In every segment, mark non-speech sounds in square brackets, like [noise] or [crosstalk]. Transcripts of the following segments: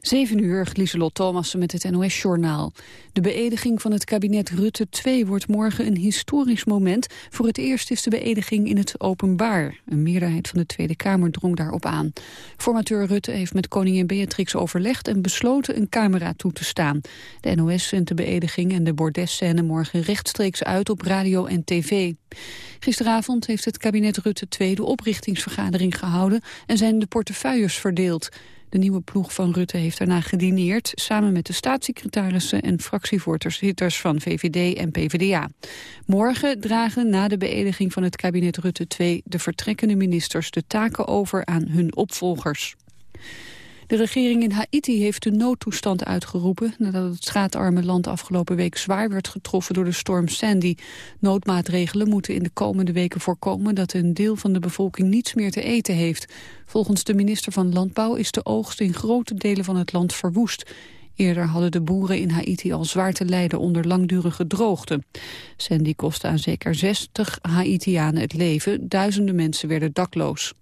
7 uur, Lieselot Thomassen met het NOS-journaal. De beëdiging van het kabinet Rutte 2 wordt morgen een historisch moment. Voor het eerst is de beëdiging in het openbaar. Een meerderheid van de Tweede Kamer drong daarop aan. Formateur Rutte heeft met koningin Beatrix overlegd... en besloten een camera toe te staan. De NOS zendt de beëdiging en de bordesscène morgen rechtstreeks uit op radio en tv. Gisteravond heeft het kabinet Rutte 2 de oprichtingsvergadering gehouden... en zijn de portefeuilles verdeeld. De nieuwe ploeg van Rutte heeft daarna gedineerd... samen met de staatssecretarissen en fractievoorzitters van VVD en PvdA. Morgen dragen na de beëdiging van het kabinet Rutte 2... de vertrekkende ministers de taken over aan hun opvolgers. De regering in Haiti heeft de noodtoestand uitgeroepen... nadat het schaatarme land afgelopen week zwaar werd getroffen door de storm Sandy. Noodmaatregelen moeten in de komende weken voorkomen... dat een deel van de bevolking niets meer te eten heeft. Volgens de minister van Landbouw is de oogst in grote delen van het land verwoest. Eerder hadden de boeren in Haiti al zwaar te lijden onder langdurige droogte. Sandy kostte aan zeker 60 Haitianen het leven. Duizenden mensen werden dakloos.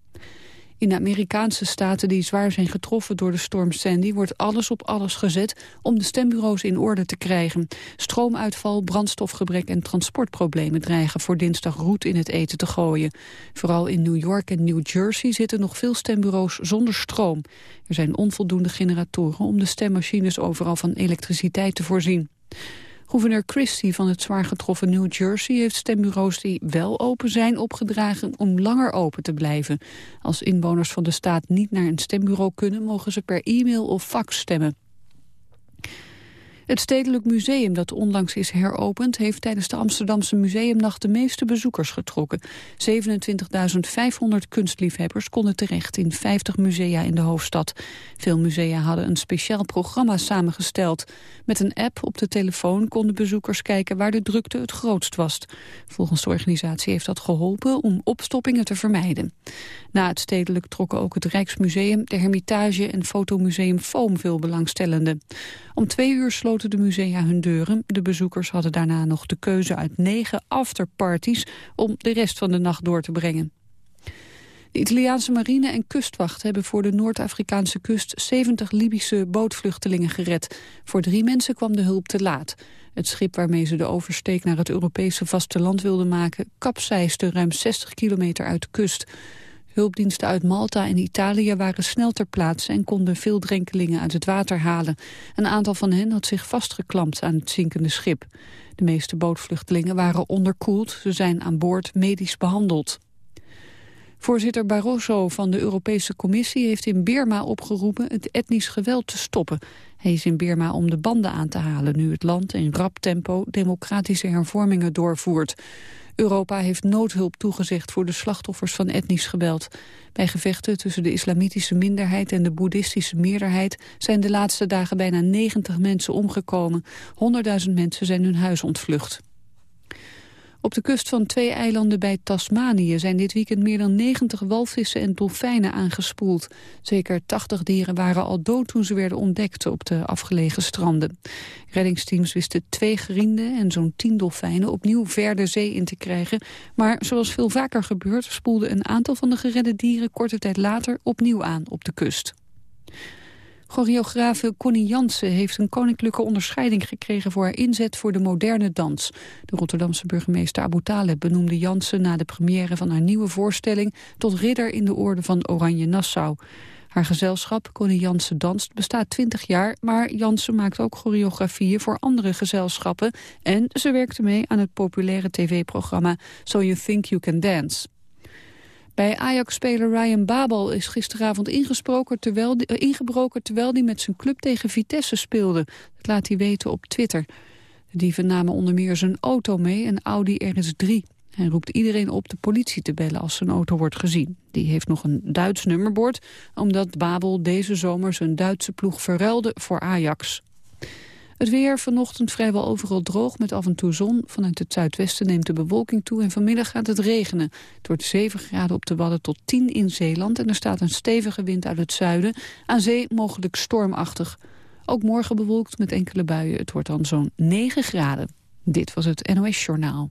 In de Amerikaanse staten die zwaar zijn getroffen door de storm Sandy... wordt alles op alles gezet om de stembureaus in orde te krijgen. Stroomuitval, brandstofgebrek en transportproblemen dreigen voor dinsdag roet in het eten te gooien. Vooral in New York en New Jersey zitten nog veel stembureaus zonder stroom. Er zijn onvoldoende generatoren om de stemmachines overal van elektriciteit te voorzien. Gouverneur Christie van het zwaar getroffen New Jersey heeft stembureaus die wel open zijn opgedragen om langer open te blijven. Als inwoners van de staat niet naar een stembureau kunnen, mogen ze per e-mail of fax stemmen. Het Stedelijk Museum dat onlangs is heropend... heeft tijdens de Amsterdamse Museumnacht de meeste bezoekers getrokken. 27.500 kunstliefhebbers konden terecht in 50 musea in de hoofdstad. Veel musea hadden een speciaal programma samengesteld. Met een app op de telefoon konden bezoekers kijken waar de drukte het grootst was. Volgens de organisatie heeft dat geholpen om opstoppingen te vermijden. Na het stedelijk trokken ook het Rijksmuseum, de Hermitage en Fotomuseum Foam veel belangstellenden. Om twee uur sloten de musea hun deuren. De bezoekers hadden daarna nog de keuze uit negen afterparties om de rest van de nacht door te brengen. De Italiaanse marine en kustwacht hebben voor de Noord-Afrikaanse kust 70 Libische bootvluchtelingen gered. Voor drie mensen kwam de hulp te laat. Het schip waarmee ze de oversteek naar het Europese vasteland wilden maken... kapseisde ruim 60 kilometer uit de kust. Hulpdiensten uit Malta en Italië waren snel ter plaatse en konden veel drenkelingen uit het water halen. Een aantal van hen had zich vastgeklampt aan het zinkende schip. De meeste bootvluchtelingen waren onderkoeld. Ze zijn aan boord medisch behandeld. Voorzitter Barroso van de Europese Commissie heeft in Birma opgeroepen het etnisch geweld te stoppen. Hij is in Birma om de banden aan te halen nu het land in rap tempo democratische hervormingen doorvoert. Europa heeft noodhulp toegezegd voor de slachtoffers van etnisch geweld. Bij gevechten tussen de islamitische minderheid en de boeddhistische meerderheid zijn de laatste dagen bijna 90 mensen omgekomen. 100.000 mensen zijn hun huis ontvlucht. Op de kust van twee eilanden bij Tasmanië zijn dit weekend meer dan 90 walvissen en dolfijnen aangespoeld. Zeker 80 dieren waren al dood toen ze werden ontdekt op de afgelegen stranden. Reddingsteams wisten twee gerienden en zo'n 10 dolfijnen opnieuw ver de zee in te krijgen. Maar zoals veel vaker gebeurt spoelde een aantal van de geredde dieren korte tijd later opnieuw aan op de kust. Choreografe Connie Jansen heeft een koninklijke onderscheiding gekregen voor haar inzet voor de moderne dans. De Rotterdamse burgemeester Abu Taleb benoemde Jansen na de première van haar nieuwe voorstelling tot ridder in de orde van Oranje Nassau. Haar gezelschap, Connie Jansen Danst, bestaat 20 jaar... maar Jansen maakt ook choreografieën voor andere gezelschappen... en ze werkte mee aan het populaire tv-programma So You Think You Can Dance. Bij Ajax-speler Ryan Babel is gisteravond ingesproken terwijl die, uh, ingebroken terwijl hij met zijn club tegen Vitesse speelde. Dat laat hij weten op Twitter. De dieven namen onder meer zijn auto mee, een Audi RS3. Hij roept iedereen op de politie te bellen als zijn auto wordt gezien. Die heeft nog een Duits nummerbord, omdat Babel deze zomer zijn Duitse ploeg verruilde voor Ajax. Het weer vanochtend vrijwel overal droog met af en toe zon. Vanuit het zuidwesten neemt de bewolking toe en vanmiddag gaat het regenen. Het wordt 7 graden op de Wadden tot 10 in Zeeland... en er staat een stevige wind uit het zuiden. Aan zee mogelijk stormachtig. Ook morgen bewolkt met enkele buien. Het wordt dan zo'n 9 graden. Dit was het NOS Journaal.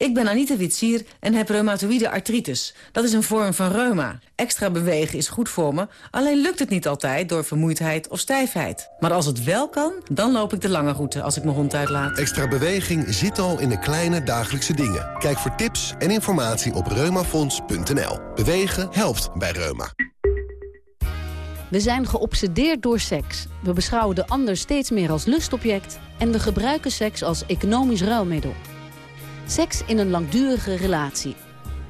Ik ben Anita Witsier en heb reumatoïde artritis. Dat is een vorm van reuma. Extra bewegen is goed voor me, alleen lukt het niet altijd door vermoeidheid of stijfheid. Maar als het wel kan, dan loop ik de lange route als ik mijn hond uitlaat. Extra beweging zit al in de kleine dagelijkse dingen. Kijk voor tips en informatie op reumafonds.nl. Bewegen helpt bij reuma. We zijn geobsedeerd door seks. We beschouwen de ander steeds meer als lustobject... en we gebruiken seks als economisch ruilmiddel. Seks in een langdurige relatie.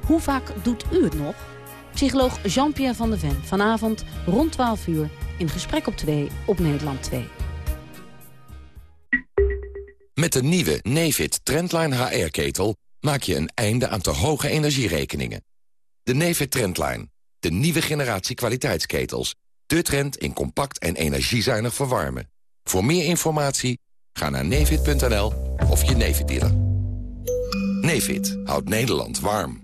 Hoe vaak doet u het nog? Psycholoog Jean-Pierre van de Ven. Vanavond rond 12 uur in Gesprek op 2 op Nederland 2. Met de nieuwe Nefit Trendline HR-ketel maak je een einde aan te hoge energierekeningen. De Nefit Trendline, de nieuwe generatie kwaliteitsketels. De trend in compact en energiezuinig verwarmen. Voor meer informatie ga naar nefit.nl of je Nefit dealer. Nefit houdt Nederland warm.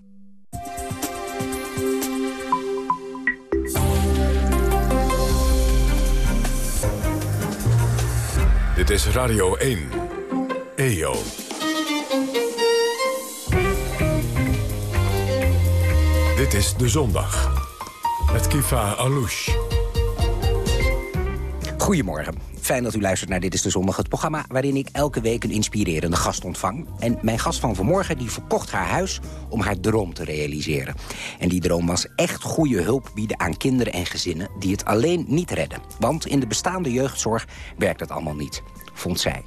Dit is Radio 1. EO. Dit is De Zondag. Met Kifa Alouche. Goedemorgen. Fijn dat u luistert naar Dit is de Zondag, het programma... waarin ik elke week een inspirerende gast ontvang. En mijn gast van vanmorgen die verkocht haar huis om haar droom te realiseren. En die droom was echt goede hulp bieden aan kinderen en gezinnen... die het alleen niet redden. Want in de bestaande jeugdzorg werkt het allemaal niet, vond zij.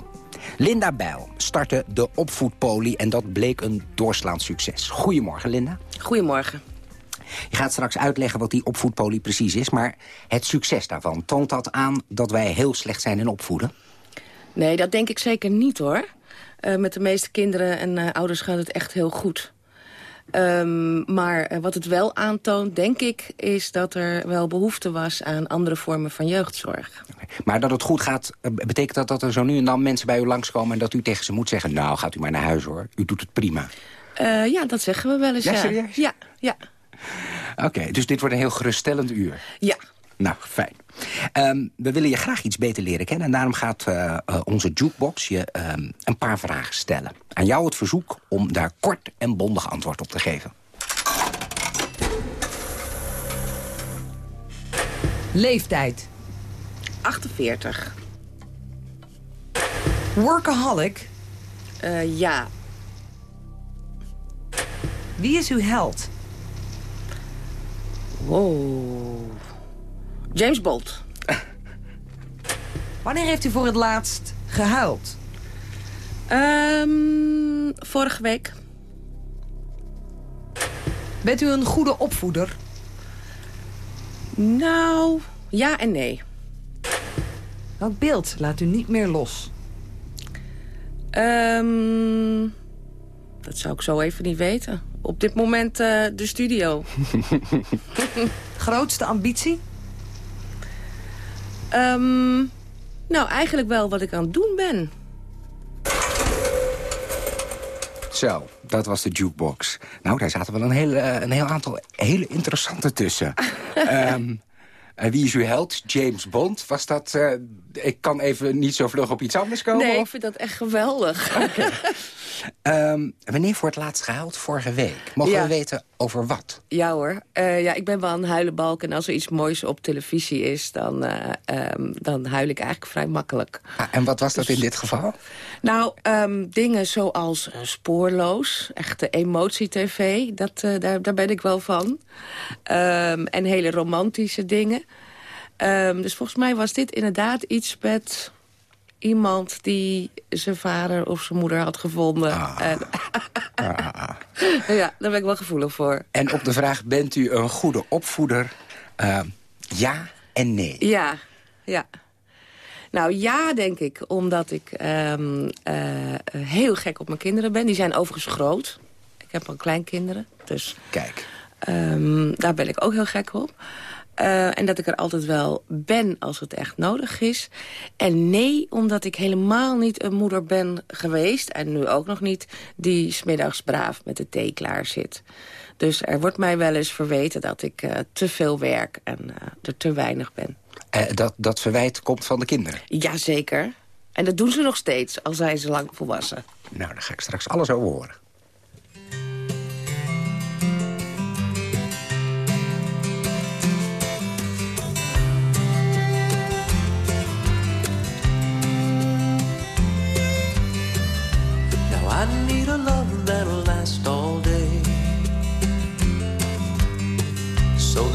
Linda Bijl startte de opvoedpolie en dat bleek een doorslaand succes. Goedemorgen, Linda. Goedemorgen. Je gaat straks uitleggen wat die opvoedpolie precies is... maar het succes daarvan, toont dat aan dat wij heel slecht zijn in opvoeden? Nee, dat denk ik zeker niet, hoor. Uh, met de meeste kinderen en uh, ouders gaat het echt heel goed. Um, maar uh, wat het wel aantoont, denk ik, is dat er wel behoefte was aan andere vormen van jeugdzorg. Okay. Maar dat het goed gaat, betekent dat dat er zo nu en dan mensen bij u langskomen... en dat u tegen ze moet zeggen, nou, gaat u maar naar huis, hoor. U doet het prima. ja, dat zeggen we wel eens, ja. serieus? Ja, ja. [laughs] Oké, okay, dus dit wordt een heel geruststellend uur. Ja. Nou, fijn. Um, we willen je graag iets beter leren kennen. En daarom gaat uh, uh, onze jukebox je um, een paar vragen stellen. Aan jou het verzoek om daar kort en bondig antwoord op te geven. Leeftijd. 48. Workaholic. Uh, ja. Wie is uw held? Wow. James Bolt. [laughs] Wanneer heeft u voor het laatst gehuild? Um, vorige week. Bent u een goede opvoeder? Nou, ja en nee. Welk beeld laat u niet meer los? Um, dat zou ik zo even niet weten. Op dit moment uh, de studio. [laughs] Grootste ambitie? Um, nou, eigenlijk wel wat ik aan het doen ben. Zo, dat was de jukebox. Nou, daar zaten wel een, hele, een heel aantal hele interessante tussen. um, [laughs] uh, wie is uw held? James Bond? Was dat... Uh, ik kan even niet zo vlug op iets anders komen? Nee, of? ik vind dat echt geweldig. Okay. [laughs] um, wanneer voor het laatst gehuild? Vorige week. Mogen ja. we weten over wat? Ja hoor. Uh, ja, ik ben wel een huilenbalk. En als er iets moois op televisie is, dan, um, dan huil ik eigenlijk vrij makkelijk. Ah, en wat was dat dus, in dit geval? Nou, um, dingen zoals Spoorloos. Echte emotie-tv. Dat, daar, daar ben ik wel van. en hele romantische dingen. Dus volgens mij was dit inderdaad iets met iemand die zijn vader of zijn moeder had gevonden. Ah. En ah. [laughs] ja, daar ben ik wel gevoelig voor. En op de vraag, bent u een goede opvoeder? Uh, ja en nee. Ja, ja. Nou ja, denk ik, omdat ik um, uh, heel gek op mijn kinderen ben. Die zijn overigens groot. Ik heb al kleinkinderen, dus... Kijk. Um, daar ben ik ook heel gek op. Uh, en dat ik er altijd wel ben als het echt nodig is. En nee, omdat ik helemaal niet een moeder ben geweest... en nu ook nog niet, die smiddags braaf met de thee klaar zit. Dus er wordt mij wel eens verweten dat ik uh, te veel werk en uh, er te weinig ben. Dat, dat verwijt komt van de kinderen? Jazeker. En dat doen ze nog steeds, al zijn ze lang volwassen. Nou, daar ga ik straks alles over horen.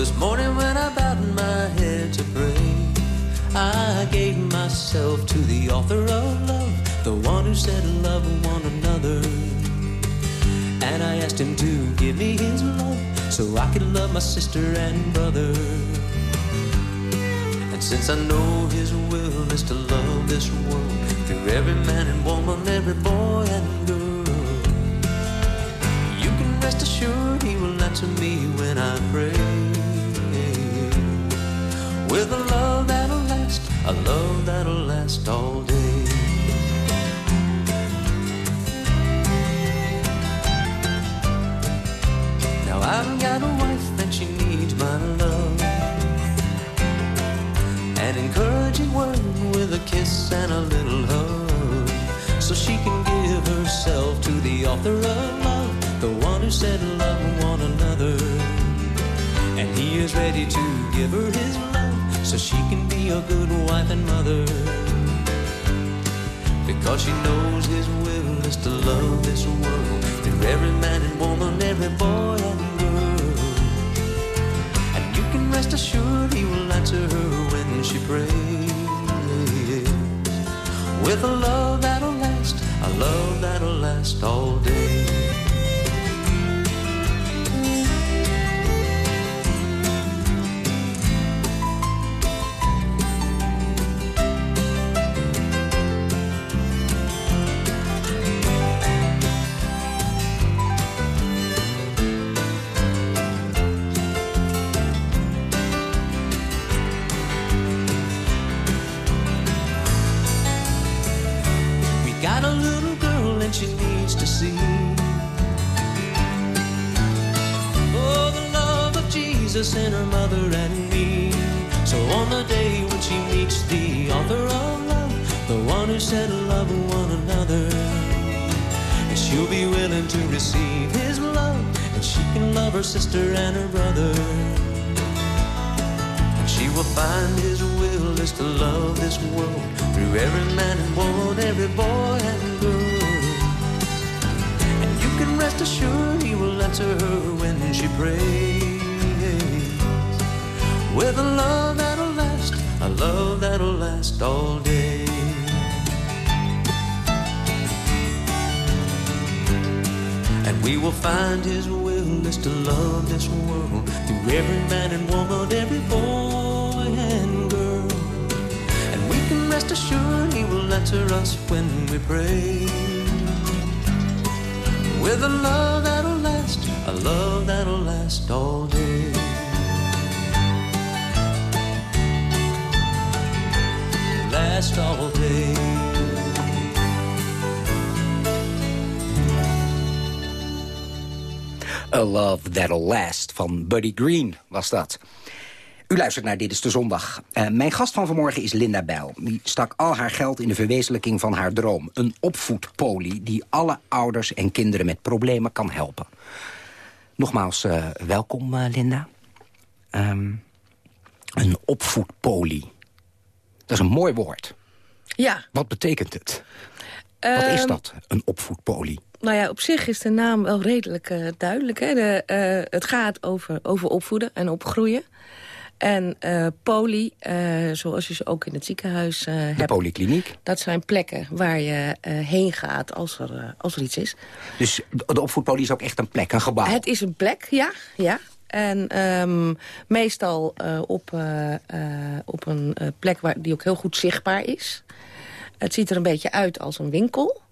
This morning when I bowed my head to pray, I gave myself to the author of love, the one who said love one another. And I asked him to give me his love so I could love my sister and brother. And since I know his will is to love this world through every man and woman, every boy and girl, you can rest assured he will answer me when I pray. With a love that'll last, a love that'll last all day. Now I've got a wife and she needs my love. An encouraging word with a kiss and a little hug. So she can give herself to the author of love, the one who said love one another. And he is ready to give her his so she can be a good wife and mother. Because she knows his will is to love this world through every man and woman, every boy and girl. And you can rest assured he will answer her when she prays. With a love that'll last, a love that'll last all day. To love this world through every man and woman, every boy and girl. And you can rest assured he will answer her when she prays. With a love that'll last, a love that'll last all day. And we will find his will is to love this world through every man and woman, every boy rest assured he will answer us when we pray. With a love that'll last, a love that'll last all day. Last all day. A Love That'll Last van Buddy Green was dat. U luistert naar Dit is de Zondag. Uh, mijn gast van vanmorgen is Linda Bijl. Die stak al haar geld in de verwezenlijking van haar droom. Een opvoedpolie die alle ouders en kinderen met problemen kan helpen. Nogmaals, uh, welkom uh, Linda. Um, een opvoedpolie. Dat is een mooi woord. Ja. Wat betekent het? Um, Wat is dat, een opvoedpolie? Nou ja, op zich is de naam wel redelijk uh, duidelijk. Hè? De, uh, het gaat over, over opvoeden en opgroeien. En uh, poli, zoals je ze ook in het ziekenhuis de hebt... De polykliniek? Dat zijn plekken waar je heen gaat als er, als er iets is. Dus de opvoedpolie is ook echt een plek, een gebouw? Het is een plek, ja. ja. En um, meestal op, op een plek waar, die ook heel goed zichtbaar is. Het ziet er een beetje uit als een winkel...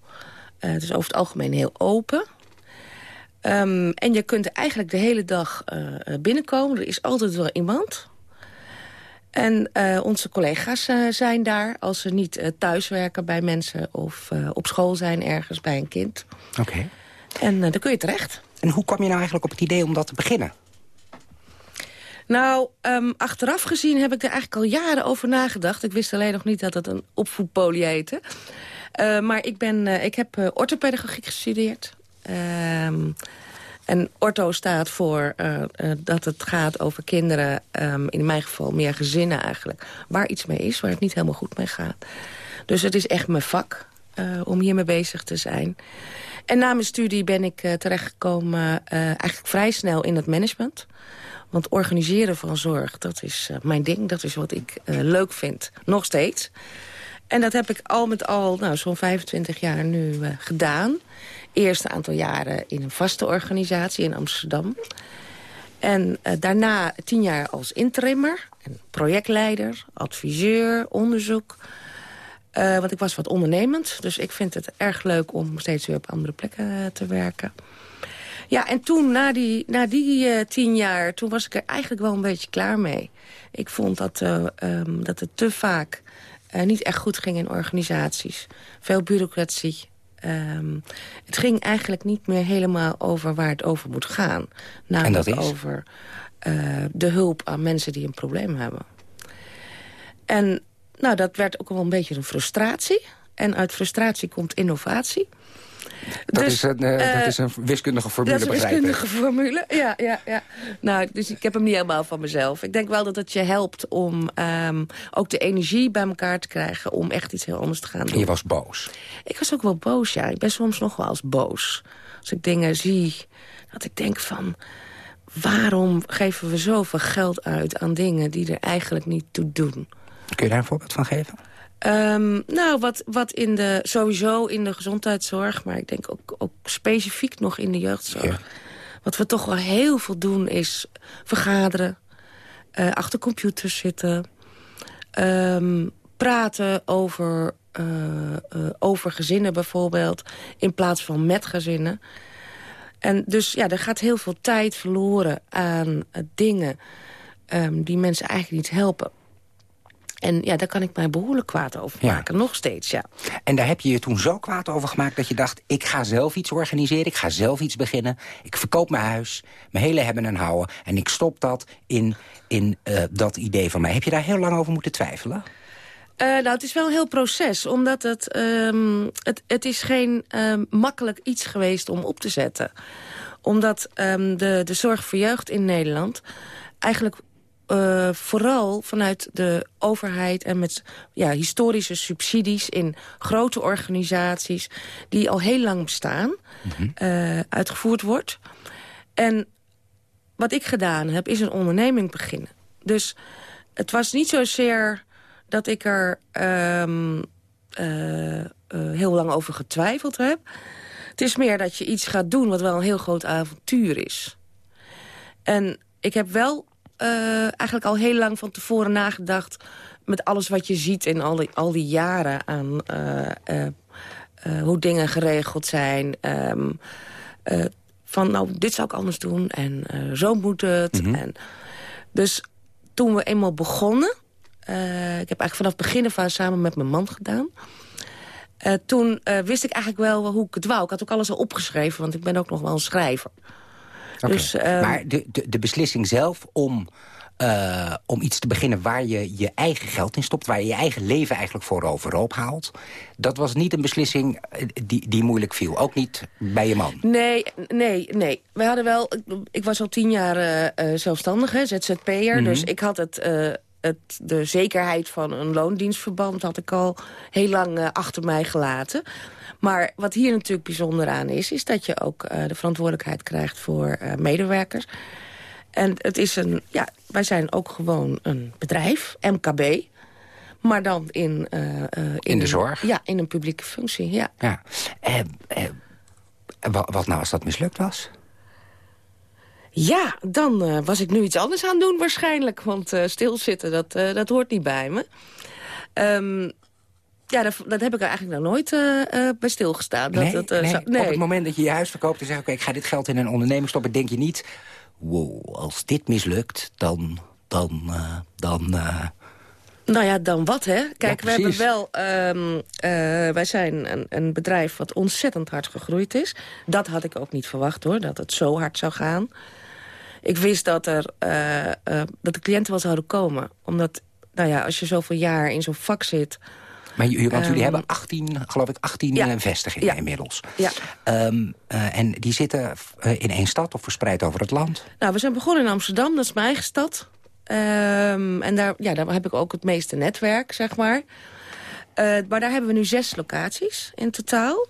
Uh, het is over het algemeen heel open. Um, en je kunt eigenlijk de hele dag uh, binnenkomen. Er is altijd wel iemand. En uh, onze collega's zijn daar als ze niet thuiswerken bij mensen... of op school zijn ergens bij een kind. Oké. Okay. En dan kun je terecht. En hoe kwam je nou eigenlijk op het idee om dat te beginnen? Nou, ehm, achteraf gezien heb ik er eigenlijk al jaren over nagedacht. Ik wist alleen nog niet dat het een opvoedpolie heette. Maar ik, ben, ik heb orthopedagogiek gestudeerd. Ehm, en ortho staat voor dat het gaat over kinderen... Um, in mijn geval meer gezinnen eigenlijk... waar iets mee is, waar het niet helemaal goed mee gaat. Dus het is echt mijn vak om hiermee bezig te zijn. En na mijn studie ben ik terechtgekomen eigenlijk vrij snel in het management... Want organiseren van zorg, dat is uh, mijn ding. Dat is wat ik uh, leuk vind. Nog steeds. En dat heb ik al met al nou, zo'n 25 jaar nu uh, gedaan. Eerst een aantal jaren in een vaste organisatie in Amsterdam. En daarna tien jaar als interimmer. Projectleider, adviseur, onderzoek. want ik was wat ondernemend. Dus ik vind het erg leuk om steeds weer op andere plekken te werken. Ja, en toen, na die, na die tien jaar, toen was ik er eigenlijk wel een beetje klaar mee. Ik vond dat, um, dat het te vaak niet echt goed ging in organisaties. Veel bureaucratie. Um, het ging eigenlijk niet meer helemaal over waar het over moet gaan. Namelijk en dat is? over de hulp aan mensen die een probleem hebben. En nou, dat werd ook wel een beetje een frustratie. En uit frustratie komt innovatie. Dat, dus, is een, uh, uh, dat is een wiskundige formule, Dat is een wiskundige formule, ja, ja, ja. Nou, dus ik heb hem niet helemaal van mezelf. Ik denk wel dat het je helpt om um, ook de energie bij elkaar te krijgen... om echt iets heel anders te gaan doen. En je was boos? Ik was ook wel boos, ja. Ik ben soms nog wel eens boos. Als ik dingen zie, dat ik denk van... waarom geven we zoveel geld uit aan dingen die er eigenlijk niet toe doen? Kun je daar een voorbeeld van geven? Um, nou, wat, wat in de, sowieso in de gezondheidszorg... maar ik denk ook, ook specifiek nog in de jeugdzorg... Ja. wat we toch wel heel veel doen is vergaderen... Uh, achter computers zitten... Um, praten over, uh, uh, over gezinnen bijvoorbeeld... in plaats van met gezinnen. En dus ja, er gaat heel veel tijd verloren aan dingen... Um, die mensen eigenlijk niet helpen. En ja, daar kan ik mij behoorlijk kwaad over maken. Ja. Nog steeds, ja. En daar heb je je toen zo kwaad over gemaakt dat je dacht... ik ga zelf iets organiseren, ik ga zelf iets beginnen. Ik verkoop mijn huis, mijn hele hebben en houden... en ik stop dat in, in uh, dat idee van mij. Heb je daar heel lang over moeten twijfelen? Uh, nou, het is wel een heel proces, omdat het, um, het, het is geen um, makkelijk iets geweest om op te zetten. Omdat um, de, de zorg voor jeugd in Nederland eigenlijk uh, vooral vanuit de overheid en met ja, historische subsidies in grote organisaties die al heel lang bestaan, mm -hmm. uh, uitgevoerd wordt. En wat ik gedaan heb, is een onderneming beginnen. Dus het was niet zozeer dat ik er um, uh, heel lang over getwijfeld heb. Het is meer dat je iets gaat doen wat wel een heel groot avontuur is. En ik heb wel eigenlijk al heel lang van tevoren nagedacht... met alles wat je ziet in al die, al die jaren aan uh, uh, hoe dingen geregeld zijn. Um, van, nou, dit zou ik anders doen en zo moet het. Mm -hmm. en, dus toen we eenmaal begonnen... ik heb eigenlijk vanaf het begin van samen met mijn man gedaan... Uh, toen wist ik eigenlijk wel hoe ik het wou. Ik had ook alles al opgeschreven, want ik ben ook nog wel een schrijver. Okay. Dus, uh, maar de, de, de beslissing zelf om, uh, om iets te beginnen waar je je eigen geld in stopt... waar je je eigen leven eigenlijk voor overhoop haalt... dat was niet een beslissing eh, die, die moeilijk viel. Ook niet bij je man. Nee, nee, nee. We hadden wel... Ik was al tien jaar uh, zelfstandige, ZZP'er. Mm -hmm. Dus ik had het... Het, de zekerheid van een loondienstverband had ik al heel lang uh, achter mij gelaten. Maar wat hier natuurlijk bijzonder aan is... is dat je ook uh, de verantwoordelijkheid krijgt voor uh, medewerkers. En het is een... Ja, wij zijn ook gewoon een bedrijf, MKB. Maar dan in... in, in, de zorg? Ja, in een publieke functie, ja. ja. wat, wat nou als dat mislukt was? Ja, dan uh, was ik nu iets anders aan doen waarschijnlijk. Want uh, stilzitten, dat, uh, dat hoort niet bij me. Um, ja, dat, dat, heb ik er eigenlijk nog nooit bij stilgestaan. Nee, dat, nee. Zo, nee, Op het moment dat je je huis verkoopt en zegt... oké, okay, ik ga dit geld in een onderneming stoppen... denk je niet, wow, als dit mislukt, dan... dan, dan Nou ja, dan wat, hè? Kijk, Ja, we hebben wel... ehm, eh, wij zijn een, een bedrijf wat ontzettend hard gegroeid is. Dat had ik ook niet verwacht, hoor, dat het zo hard zou gaan. Ik wist dat, er, eh, eh, dat de cliënten wel zouden komen. Omdat, nou ja, als je zoveel jaar in zo'n vak zit... Maar want jullie Ehm, hebben 18, geloof ik, 18 ja. eh, vestigingen Ja. inmiddels. Ja. Ehm, eh, en die zitten in één stad of verspreid over het land? Nou, we zijn begonnen in Amsterdam, dat is mijn eigen stad. Ehm, en daar, ja, daar heb ik ook het meeste netwerk, zeg maar. Maar daar hebben we nu zes locaties in totaal.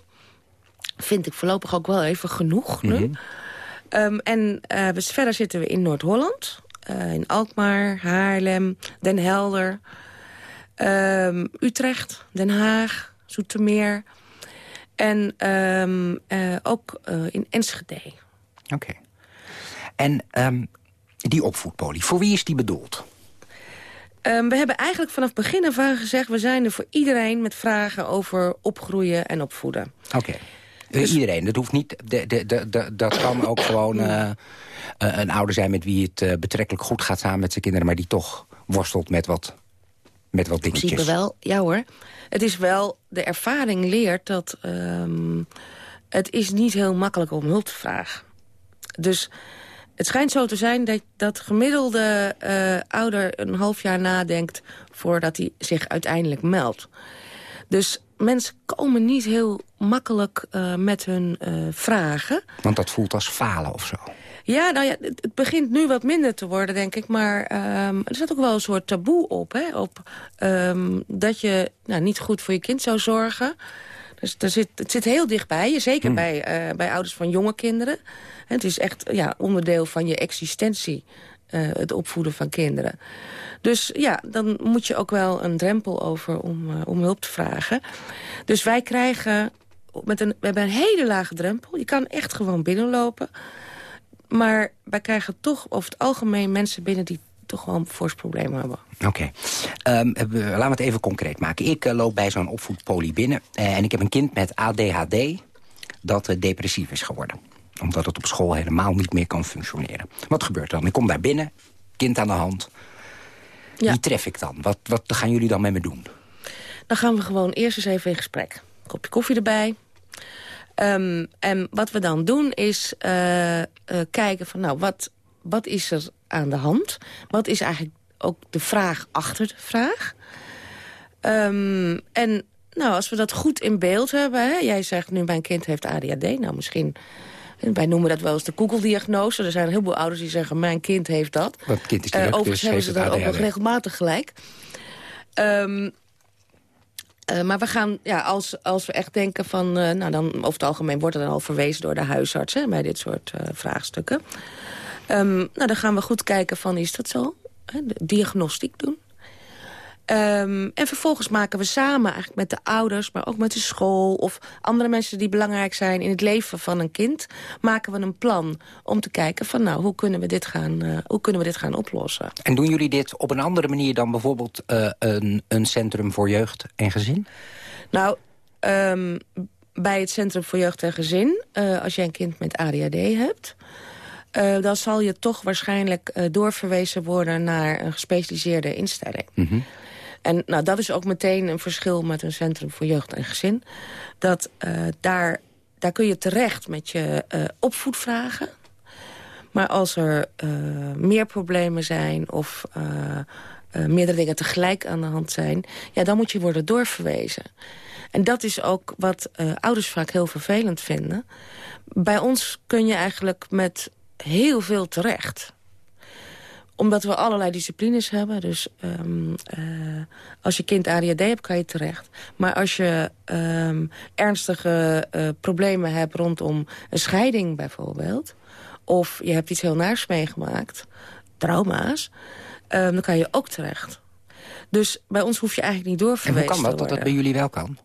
Vind ik voorlopig ook wel even genoeg nu. Ehm, en eh, verder zitten we in Noord-Holland. eh, in Alkmaar, Haarlem, Den Helder, ehm, Utrecht, Den Haag, Zoetermeer. En ehm, eh, ook in Enschede. Oké. En die opvoedpolie, voor wie is die bedoeld? We hebben eigenlijk vanaf begin af aan gezegd... we zijn er voor iedereen met vragen over opgroeien en opvoeden. Oké. Eh, Iedereen, dat hoeft niet. De, de, de, dat kan ook [coughs] gewoon eh, eh, een ouder zijn met wie het eh, betrekkelijk goed gaat samen met zijn kinderen, maar die toch worstelt met wat, met wat In dingetjes. principe wel, ja hoor. Het is wel, de ervaring leert dat... ehm, het is niet heel makkelijk om hulp te vragen. Dus het schijnt zo te zijn dat, dat gemiddelde ouder een half jaar nadenkt... voordat hij zich uiteindelijk meldt. Dus mensen komen niet heel makkelijk eh, met hun eh, vragen. Want dat voelt als falen of zo. Ja, nou ja, het, begint nu wat minder te worden, denk ik. Maar ehm, er zit ook wel een soort taboe op. Hè, op ehm, dat je nou, niet goed voor je kind zou zorgen. Dus er zit, het zit heel dichtbij je. Zeker Hmm. bij, eh, bij ouders van jonge kinderen. En het is echt ja, onderdeel van je existentie. Eh, het opvoeden van kinderen. Dus ja, dan moet je ook wel een drempel over om, eh, om hulp te vragen. Dus wij krijgen... Met een, we hebben een hele lage drempel. Je kan echt gewoon binnenlopen. Maar wij krijgen toch over het algemeen mensen binnen... die toch gewoon fors probleem hebben. Oké. Ehm, eh, laten we het even concreet maken. Ik loop bij zo'n opvoedpolie binnen en ik heb een kind met ADHD dat depressief is geworden. Omdat het op school helemaal niet meer kan functioneren. Wat gebeurt er dan? Ik kom daar binnen, kind aan de hand. Wie tref ik dan? Wat, wat gaan jullie dan met me doen? Dan gaan we gewoon eerst eens even in gesprek. Kopje koffie erbij. Ehm, en wat we dan doen is eh, eh, kijken van... nou, wat, wat is er aan de hand? Wat is eigenlijk ook de vraag achter de vraag? Ehm, en nou, als we dat goed in beeld hebben... Hè, jij zegt nu, mijn kind heeft ADHD. Nou, misschien... Wij noemen dat wel eens de Google-diagnose. Er zijn heel veel ouders die zeggen, mijn kind heeft dat. Het kind is druk, overigens dus hebben ze dan ook nog regelmatig gelijk. Ehm, eh, maar we gaan, ja, als, als we echt denken van... eh, nou, dan over het algemeen wordt er dan al verwezen door de huisarts... Hè, bij dit soort vraagstukken. Ehm, nou, dan gaan we goed kijken van, is dat zo? Hè, de diagnostiek doen. Ehm, en vervolgens maken we samen eigenlijk met de ouders... maar ook met de school of andere mensen die belangrijk zijn... in het leven van een kind, maken we een plan om te kijken van... nou, hoe kunnen we dit gaan, eh, hoe kunnen we dit gaan oplossen? En doen jullie dit op een andere manier dan bijvoorbeeld eh, een, een centrum voor jeugd en gezin? Nou, ehm, bij het Centrum voor Jeugd en Gezin... eh, als jij een kind met ADHD hebt... dan zal je toch waarschijnlijk doorverwezen worden... naar een gespecialiseerde instelling. En nou, dat is ook meteen een verschil met een Centrum voor Jeugd en Gezin. Dat eh, daar, daar kun je terecht met je eh, opvoedvragen... Maar als er eh, meer problemen zijn of meerdere dingen tegelijk aan de hand zijn... Ja, dan moet je worden doorverwezen. En dat is ook wat eh, ouders vaak heel vervelend vinden. Bij ons kun je eigenlijk met heel veel terecht omdat we allerlei disciplines hebben. Dus ehm, eh, als je kind ADHD hebt, kan je terecht. Maar als je ehm, ernstige eh, problemen hebt rondom een scheiding bijvoorbeeld... of je hebt iets heel naars meegemaakt, trauma's... ehm, dan kan je ook terecht. Dus bij ons hoef je eigenlijk niet En doorverwezen hoe kan dat, te dat dat bij jullie wel kan?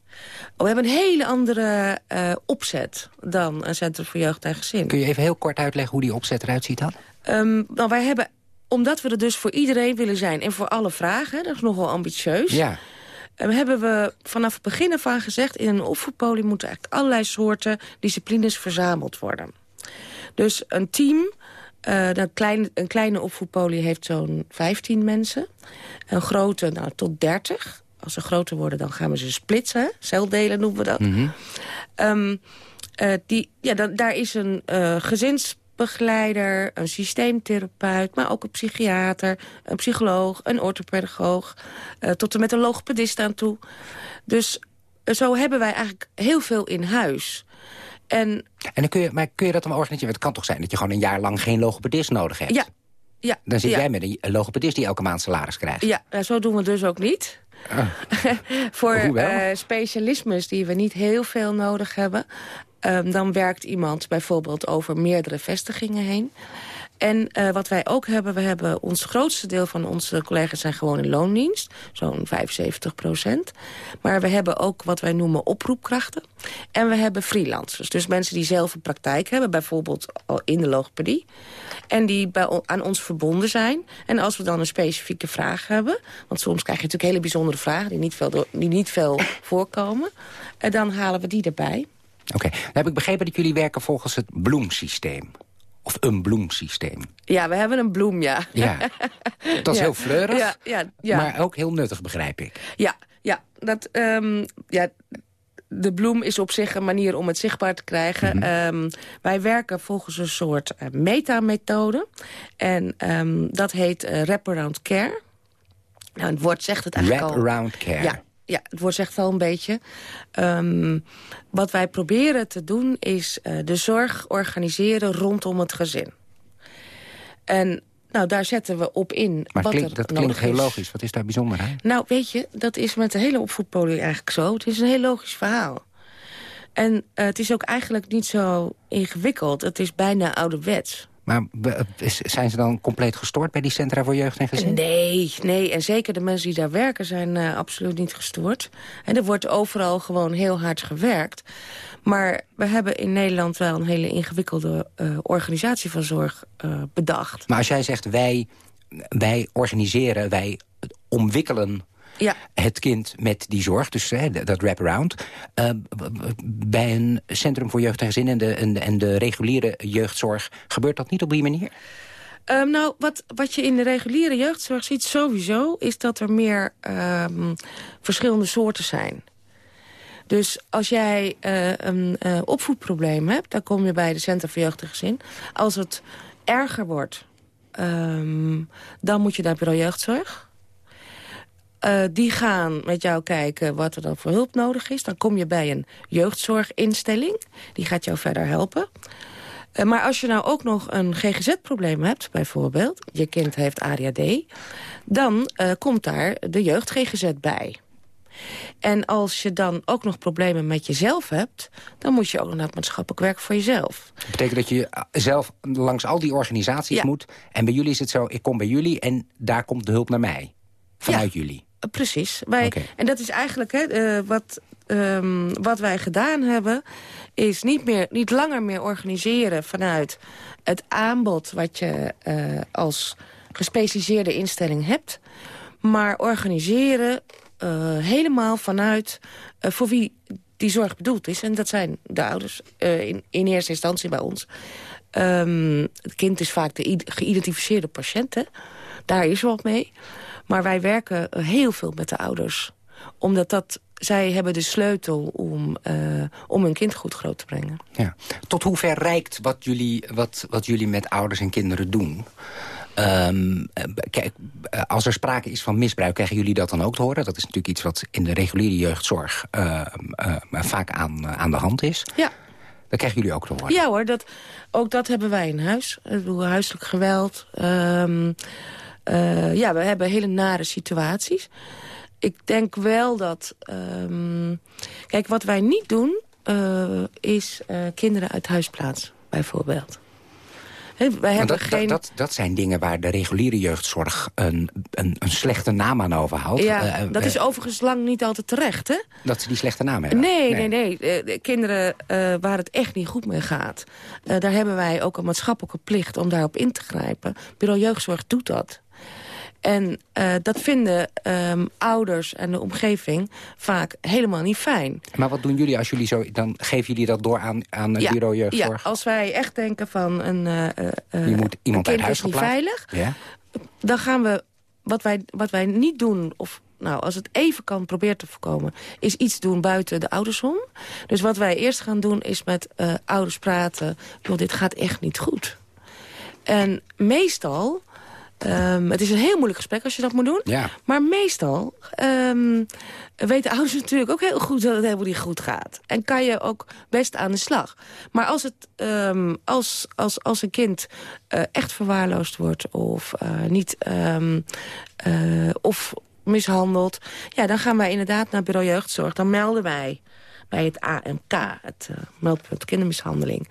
Oh, we hebben een hele andere eh, opzet dan een Centrum voor Jeugd en Gezin. Kun je even heel kort uitleggen hoe die opzet eruit ziet dan? Nou, wij hebben, omdat we er dus voor iedereen willen zijn... en voor alle vragen, dat is nogal ambitieus... Ja. ehm, hebben we vanaf het begin af aan gezegd... in een opvoedpolie moeten eigenlijk allerlei soorten disciplines verzameld worden. Dus een team Uh, nou, klein, een kleine opvoedpolie heeft zo'n 15 mensen. Een grote nou, tot 30. Als ze groter worden, dan gaan we ze splitsen. Celdelen noemen we dat. Mhm. Ehm, eh, die, ja, da daar is een uh, gezinsbegeleider, een systeemtherapeut... maar ook een psychiater, een psycholoog, een orthopedagoog... Uh, tot en met een logopedist aan toe. Dus zo hebben wij eigenlijk heel veel in huis... En, en dan kun je, maar kun je dat dan organiseren? Het kan toch zijn dat je gewoon een jaar lang geen logopedist nodig hebt? Ja. ja dan zit ja. jij met een logopedist die elke maand salaris krijgt. Ja, zo doen we dus ook niet. Ah. [laughs] Voor uh, specialismes die we niet heel veel nodig hebben... Um, dan werkt iemand bijvoorbeeld over meerdere vestigingen heen. En uh, wat wij ook hebben, we hebben ons grootste deel van onze collega's zijn gewoon in loondienst. Zo'n 75 procent. Maar we hebben ook wat wij noemen oproepkrachten. En we hebben freelancers. Dus mensen die zelf een praktijk hebben, bijvoorbeeld in de logopedie. En die bij, aan ons verbonden zijn. En als we dan een specifieke vraag hebben... want soms krijg je natuurlijk hele bijzondere vragen... die niet veel, die niet veel voorkomen... Uh, dan halen we die erbij. Oké, okay. dan heb ik begrepen dat jullie werken volgens het bloemsysteem. Of een bloemsysteem. Ja, we hebben een bloem, ja. Ja, [laughs] dat is ja. heel fleurig, ja, ja, ja. maar ook heel nuttig, begrijp ik. Ja, ja, dat, um, ja de bloem is op zich een manier om het zichtbaar te krijgen. Mm -hmm. um, wij werken volgens een soort uh, metamethode. En um, dat heet uh, wraparound care. Nou, het woord zegt het eigenlijk Wrap al. around care. Ja, ja, het woord zegt wel een beetje. Um, wat wij proberen te doen is uh, de zorg organiseren rondom het gezin. En nou, daar zetten we op in. Maar wat klink, er dat klinkt heel is. logisch. Wat is daar bijzonder aan? Nou, weet je, dat is met de hele opvoedpolie eigenlijk zo. Het is een heel logisch verhaal. En uh, het is ook eigenlijk niet zo ingewikkeld. Het is bijna ouderwets. Maar zijn ze dan compleet gestoord bij die Centra voor Jeugd en Gezin? Nee, nee. En zeker de mensen die daar werken zijn uh, absoluut niet gestoord. En er wordt overal gewoon heel hard gewerkt. Maar we hebben in Nederland wel een hele ingewikkelde uh, organisatie van zorg uh, bedacht. Maar als jij zegt wij, wij organiseren, wij omwikkelen ja. het kind met die zorg, dus hè, dat wraparound... Uh, bij een Centrum voor Jeugd en Gezin en de, en, de, en de reguliere jeugdzorg... gebeurt dat niet op die manier? Um, nou, wat, wat je in de reguliere jeugdzorg ziet sowieso... is dat er meer um, verschillende soorten zijn. Dus als jij uh, een uh, opvoedprobleem hebt... dan kom je bij de Centrum voor Jeugd en Gezin. Als het erger wordt, um, dan moet je naar bureau jeugdzorg... Uh, die gaan met jou kijken wat er dan voor hulp nodig is. Dan kom je bij een jeugdzorginstelling. Die gaat jou verder helpen. Uh, maar als je nou ook nog een GGZ-probleem hebt, bijvoorbeeld... je kind heeft ADHD... dan uh, komt daar de jeugd-GGZ bij. En als je dan ook nog problemen met jezelf hebt... dan moet je ook nog naar het maatschappelijk werk voor jezelf. Dat betekent dat je zelf langs al die organisaties ja. moet... en bij jullie is het zo, ik kom bij jullie en daar komt de hulp naar mij. Vanuit ja. jullie. Precies. Wij, okay. En dat is eigenlijk hè, uh, wat, um, wat wij gedaan hebben... is niet, meer, niet langer meer organiseren vanuit het aanbod... wat je uh, als gespecialiseerde instelling hebt... maar organiseren uh, helemaal vanuit voor wie die zorg bedoeld is. En dat zijn de ouders in, in eerste instantie bij ons. Um, het kind is vaak de geïdentificeerde patiënt. Hè? Daar is wat mee. Maar wij werken heel veel met de ouders. Omdat dat, zij hebben de sleutel om, uh, om hun kind goed groot te brengen. Ja. Tot hoe ver reikt wat jullie, wat, wat jullie met ouders en kinderen doen? Um, kijk, als er sprake is van misbruik, krijgen jullie dat dan ook te horen? Dat is natuurlijk iets wat in de reguliere jeugdzorg uh, uh, vaak aan, aan de hand is. Ja. Dat krijgen jullie ook te horen? Ja hoor, dat, ook dat hebben wij in huis. Ik bedoel, huiselijk geweld... Um, Uh, ja, we hebben hele nare situaties. Ik denk wel dat... Um, kijk, wat wij niet doen... Uh, is uh, kinderen uit huis plaatsen, bijvoorbeeld. He, wij hebben dat, geen... dat, dat, dat, zijn dingen waar de reguliere jeugdzorg een, een, een slechte naam aan overhoudt. Ja, dat is overigens lang niet altijd terecht, hè? Dat ze die slechte naam hebben? Nee, nee, nee. nee. De kinderen waar het echt niet goed mee gaat... daar hebben wij ook een maatschappelijke plicht om daarop in te grijpen. Bureau Jeugdzorg doet dat. En uh, dat vinden um, ouders en de omgeving vaak helemaal niet fijn. Maar wat doen jullie als jullie zo... dan geven jullie dat door aan, aan ja, bureau jeugdzorg? Ja, als wij echt denken van een, uh, Je moet iemand een kind huis is niet veilig... Ja? dan gaan we... Wat wij, wat wij niet doen, of nou, als het even kan proberen te voorkomen... is iets doen buiten de ouders om. Dus wat wij eerst gaan doen is met uh, ouders praten... joh, dit gaat echt niet goed. En meestal... Um, het is een heel moeilijk gesprek als je dat moet doen. Ja. Maar meestal um, weten ouders natuurlijk ook heel goed dat het helemaal niet goed gaat. En kan je ook best aan de slag. Maar als, het, um, als, als, als een kind uh, echt verwaarloosd wordt of uh, niet... Uh, of mishandeld... ja, dan gaan wij inderdaad naar bureau jeugdzorg. Dan melden wij bij het AMK, het meldpunt kindermishandeling...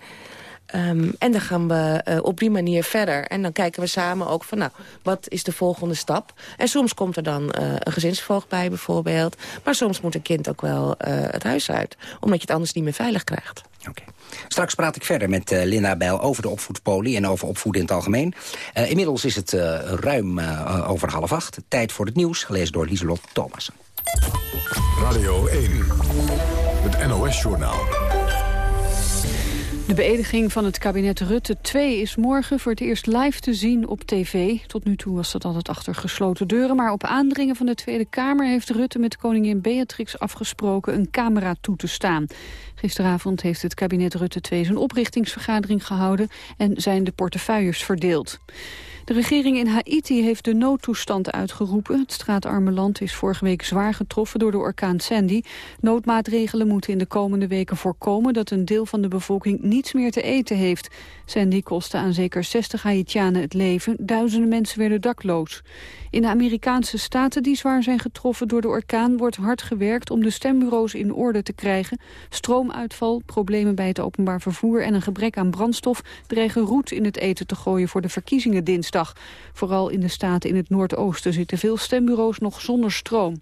Um, en dan gaan we uh, op die manier verder. En dan kijken we samen ook van, nou, wat is de volgende stap? En soms komt er dan uh, een gezinsvoogd bij bijvoorbeeld. Maar soms moet een kind ook wel uh, het huis uit. Omdat je het anders niet meer veilig krijgt. Oké. Okay. Straks praat ik verder met uh, Linda Bijl over de opvoedpolie en over opvoeden in het algemeen. Uh, inmiddels is het uh, ruim over half acht. Tijd voor het nieuws, gelezen door Lieselot Thomassen. Radio 1, het NOS-journaal. De beëdiging van het kabinet Rutte 2 is morgen voor het eerst live te zien op tv. Tot nu toe was dat altijd achter gesloten deuren. Maar op aandringen van de Tweede Kamer heeft Rutte met koningin Beatrix afgesproken een camera toe te staan. Gisteravond heeft het kabinet Rutte 2 zijn oprichtingsvergadering gehouden en zijn de portefeuilles verdeeld. De regering in Haiti heeft de noodtoestand uitgeroepen. Het straatarme land is vorige week zwaar getroffen door de orkaan Sandy. Noodmaatregelen moeten in de komende weken voorkomen... dat een deel van de bevolking niets meer te eten heeft. Sandy kostte aan zeker 60 Haitianen het leven. Duizenden mensen werden dakloos. In de Amerikaanse staten die zwaar zijn getroffen door de orkaan... wordt hard gewerkt om de stembureaus in orde te krijgen. Stroomuitval, problemen bij het openbaar vervoer... en een gebrek aan brandstof dreigen roet in het eten te gooien... voor de verkiezingen dinsdag. Vooral in de staten in het Noordoosten zitten veel stembureaus nog zonder stroom.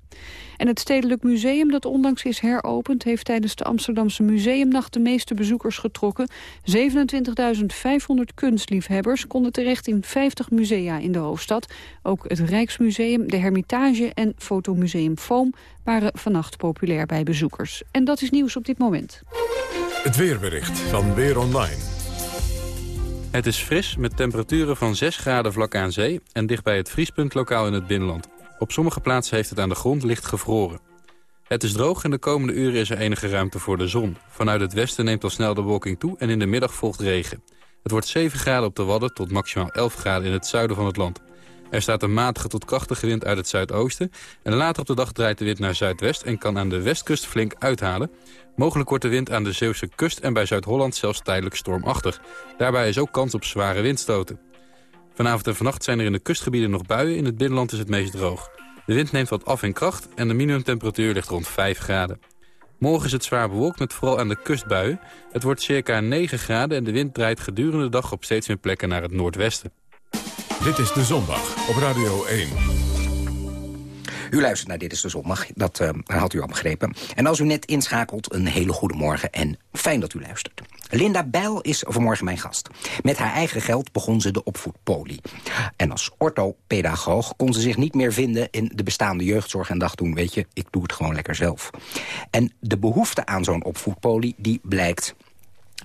En het Stedelijk Museum, dat onlangs is heropend... heeft tijdens de Amsterdamse Museumnacht de meeste bezoekers getrokken. 27.500 kunstliefhebbers konden terecht in 50 musea in de hoofdstad. Ook het Rijksmuseum, de Hermitage en Fotomuseum Foam... waren vannacht populair bij bezoekers. En dat is nieuws op dit moment. Het weerbericht van Weer Online. Het is fris met temperaturen van 6 graden vlak aan zee... en dicht bij het vriespunt lokaal in het binnenland. Op sommige plaatsen heeft het aan de grond licht gevroren. Het is droog en de komende uren is er enige ruimte voor de zon. Vanuit het westen neemt al snel de wolking toe en in de middag volgt regen. Het wordt 7 graden op de Wadden tot maximaal 11 graden in het zuiden van het land. Er staat een matige tot krachtige wind uit het zuidoosten... en later op de dag draait de wind naar zuidwest en kan aan de westkust flink uithalen. Mogelijk wordt de wind aan de Zeeuwse kust en bij Zuid-Holland zelfs tijdelijk stormachtig. Daarbij is ook kans op zware windstoten. Vanavond en vannacht zijn er in de kustgebieden nog buien, in het binnenland is het meest droog. De wind neemt wat af in kracht en de minimumtemperatuur ligt rond 5 graden. Morgen is het zwaar bewolkt met vooral aan de kust buien. Het wordt circa 9 graden en de wind draait gedurende de dag op steeds meer plekken naar het noordwesten. Dit is De Zondag op Radio 1. U luistert naar Dit is de Zondag, dat uh, had u al begrepen. En als u net inschakelt, een hele goede morgen en fijn dat u luistert. Linda Bijl is vanmorgen mijn gast. Met haar eigen geld begon ze de opvoedpolie. En als orthopedagoog kon ze zich niet meer vinden in de bestaande jeugdzorg... en dacht toen, weet je, ik doe het gewoon lekker zelf. En de behoefte aan zo'n opvoedpolie, die blijkt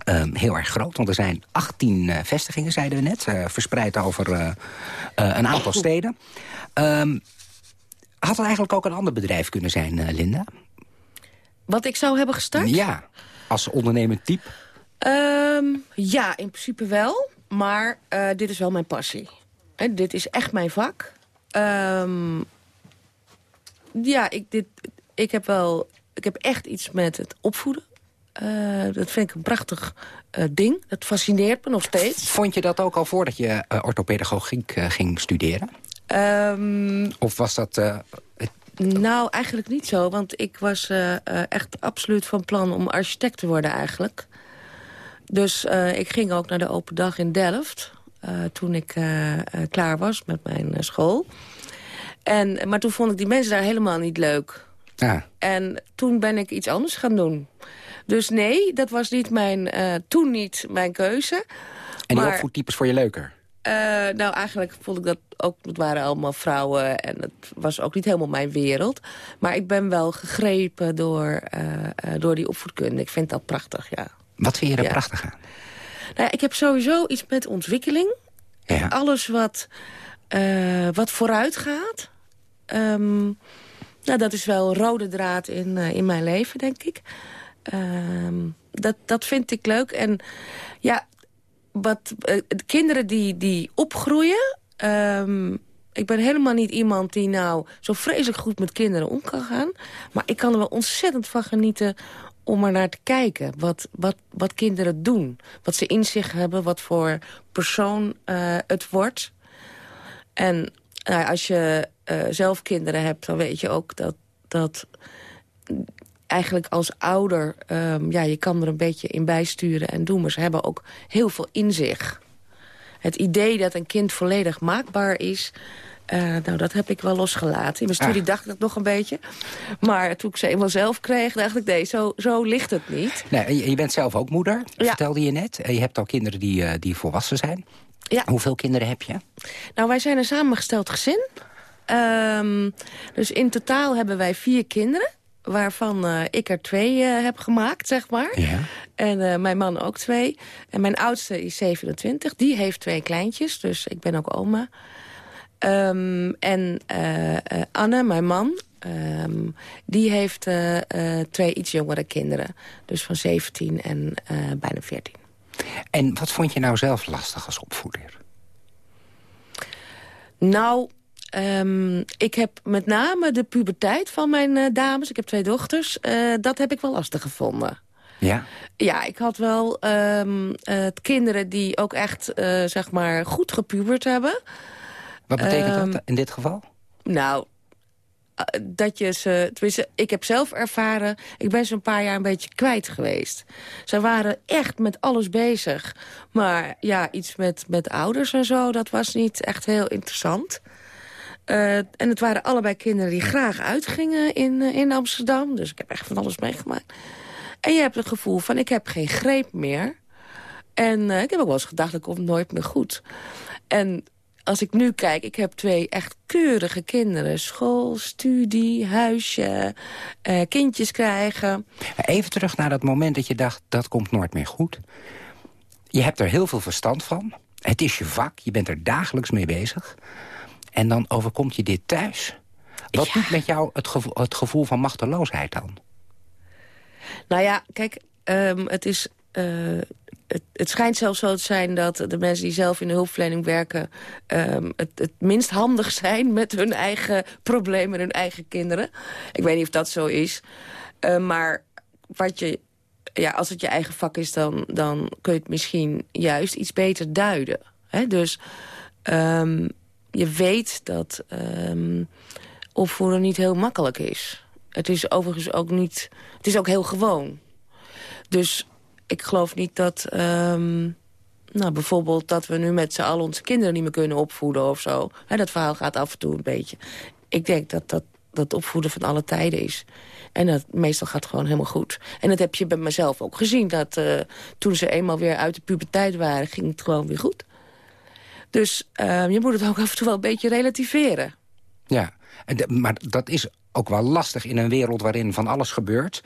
Um, heel erg groot. Want er zijn 18 uh, vestigingen, zeiden we net, uh, verspreid over een aantal [laughs] steden. Um, had het eigenlijk ook een ander bedrijf kunnen zijn, Linda? Wat ik zou hebben gestart? Ja, als ondernemend type. Um, ja, in principe wel. Maar dit is wel mijn passie. En dit is echt mijn vak. ja, ik, dit, ik heb wel... Ik heb echt iets met het opvoeden. Uh, dat vind ik een prachtig uh, ding. Dat fascineert me nog steeds. Vond je dat ook al voordat je orthopedagogiek ging studeren? Um, of was dat... nou, eigenlijk niet zo. Want ik was echt absoluut van plan om architect te worden eigenlijk. Dus ik ging ook naar de open dag in Delft. toen ik klaar was met mijn school. En, maar toen vond ik die mensen daar helemaal niet leuk. Ja. En toen ben ik iets anders gaan doen. Dus nee, dat was niet mijn, toen niet mijn keuze. En die maar... opvoedtypes voor je leuker? Eh, nou, eigenlijk vond ik dat ook... Het waren allemaal vrouwen en het was ook niet helemaal mijn wereld. Maar ik ben wel gegrepen door, eh, eh, door die opvoedkunde. Ik vind dat prachtig, ja. Wat vind je er Ja. prachtig aan? Nou, ja, ik heb sowieso iets met ontwikkeling. Alles wat, wat vooruit gaat. Ehm, nou, dat is wel een rode draad in, in mijn leven, denk ik. Ehm, dat, dat vind ik leuk. En ja, wat, eh, de kinderen die, die opgroeien... ehm, ik ben helemaal niet iemand die nou zo vreselijk goed met kinderen om kan gaan. Maar ik kan er wel ontzettend van genieten om er naar te kijken. Wat, wat, wat kinderen doen. Wat ze in zich hebben. Wat voor persoon eh, het wordt. En nou als je eh, zelf kinderen hebt, dan weet je ook dat... dat eigenlijk als ouder, ehm, ja, je kan er een beetje in bijsturen en doen. Maar ze hebben ook heel veel in zich. Het idee dat een kind volledig maakbaar is... eh, nou, dat heb ik wel losgelaten. In mijn studie Ah. dacht ik dat nog een beetje. Maar toen ik ze eenmaal zelf kreeg, dacht ik... nee, zo, zo ligt het niet. Nee, je, bent zelf ook moeder, vertelde je net. Je hebt al kinderen die, eh, die volwassen zijn. Ja. Hoeveel kinderen heb je? Nou, wij zijn een samengesteld gezin. Ehm, dus in totaal hebben wij vier kinderen. Waarvan eh, ik er twee eh, heb gemaakt, zeg maar. Ja. En eh, mijn man ook twee. En mijn oudste is 27. Die heeft twee kleintjes, dus ik ben ook oma. Ehm, en Anne, mijn man, ehm, die heeft twee iets jongere kinderen. Dus van 17 en bijna 14. En wat vond je nou zelf lastig als opvoeder? Nou, ehm, ik heb met name de puberteit van mijn eh, dames... ik heb twee dochters, eh, dat heb ik wel lastig gevonden. Ja? Ja, ik had wel ehm, eh, kinderen die ook echt, zeg maar, goed gepubert hebben. Wat betekent Ehm, dat in dit geval? Nou, dat je ze... Tenminste, ik heb zelf ervaren... Ik ben ze een paar jaar een beetje kwijt geweest. Ze waren echt met alles bezig. Maar ja, iets met, met ouders en zo, dat was niet echt heel interessant. Eh, en het waren allebei kinderen die graag uitgingen in, eh, in Amsterdam. Dus ik heb echt van alles meegemaakt. En je hebt het gevoel van, ik heb geen greep meer. En eh, ik heb ook wel eens gedacht, dat komt nooit meer goed. En als ik nu kijk, ik heb twee echt keurige kinderen. School, studie, huisje, kindjes krijgen. Even terug naar dat moment dat je dacht, dat komt nooit meer goed. Je hebt er heel veel verstand van. Het is je vak, je bent er dagelijks mee bezig. En dan overkomt je dit thuis. Wat doet met jou het gevoel, het gevoel van machteloosheid dan? Nou ja, kijk, ehm, het is... eh, het, het schijnt zelfs zo te zijn dat de mensen die zelf in de hulpverlening werken... ehm, het, het minst handig [laughs] zijn met hun eigen problemen en hun eigen kinderen. Ik weet niet of dat zo is. Eh, maar wat je, ja, als het je eigen vak is, dan, dan kun je het misschien juist iets beter duiden. Hè? Dus ehm, je weet dat ehm, opvoeden niet heel makkelijk is. Het is overigens ook niet... Het is ook heel gewoon. Dus ik geloof niet dat... ehm, nou, bijvoorbeeld dat we nu met z'n allen onze kinderen niet meer kunnen opvoeden of zo. Dat verhaal gaat af en toe een beetje. Ik denk dat dat, dat opvoeden van alle tijden is. En dat meestal gaat gewoon helemaal goed. En dat heb je bij mezelf ook gezien. Dat eh, toen ze eenmaal weer uit de puberteit waren, ging het gewoon weer goed. Dus eh, je moet het ook af en toe wel een beetje relativeren. Ja, en de- maar dat is ook wel lastig in een wereld waarin van alles gebeurt...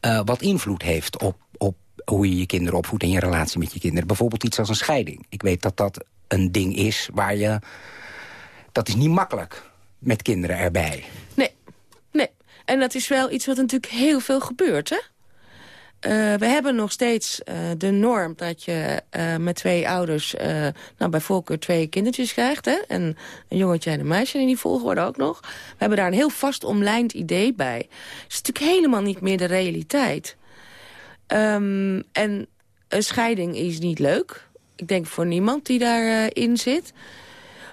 eh, wat invloed heeft op, op hoe je je kinderen opvoedt en je relatie met je kinderen. Bijvoorbeeld iets als een scheiding. Ik weet dat dat een ding is waar je... Dat is niet makkelijk met kinderen erbij. Nee, nee. En dat is wel iets wat natuurlijk heel veel gebeurt, hè? Eh, we hebben nog steeds eh, de norm dat je eh, met twee ouders... nou, bij voorkeur twee kindertjes krijgt. Hè? En een jongetje en een meisje in die volgorde ook nog. We hebben daar een heel vast omlijnd idee bij. Het is natuurlijk helemaal niet meer de realiteit. Ehm, en een scheiding is niet leuk. Ik denk voor niemand die daarin in zit.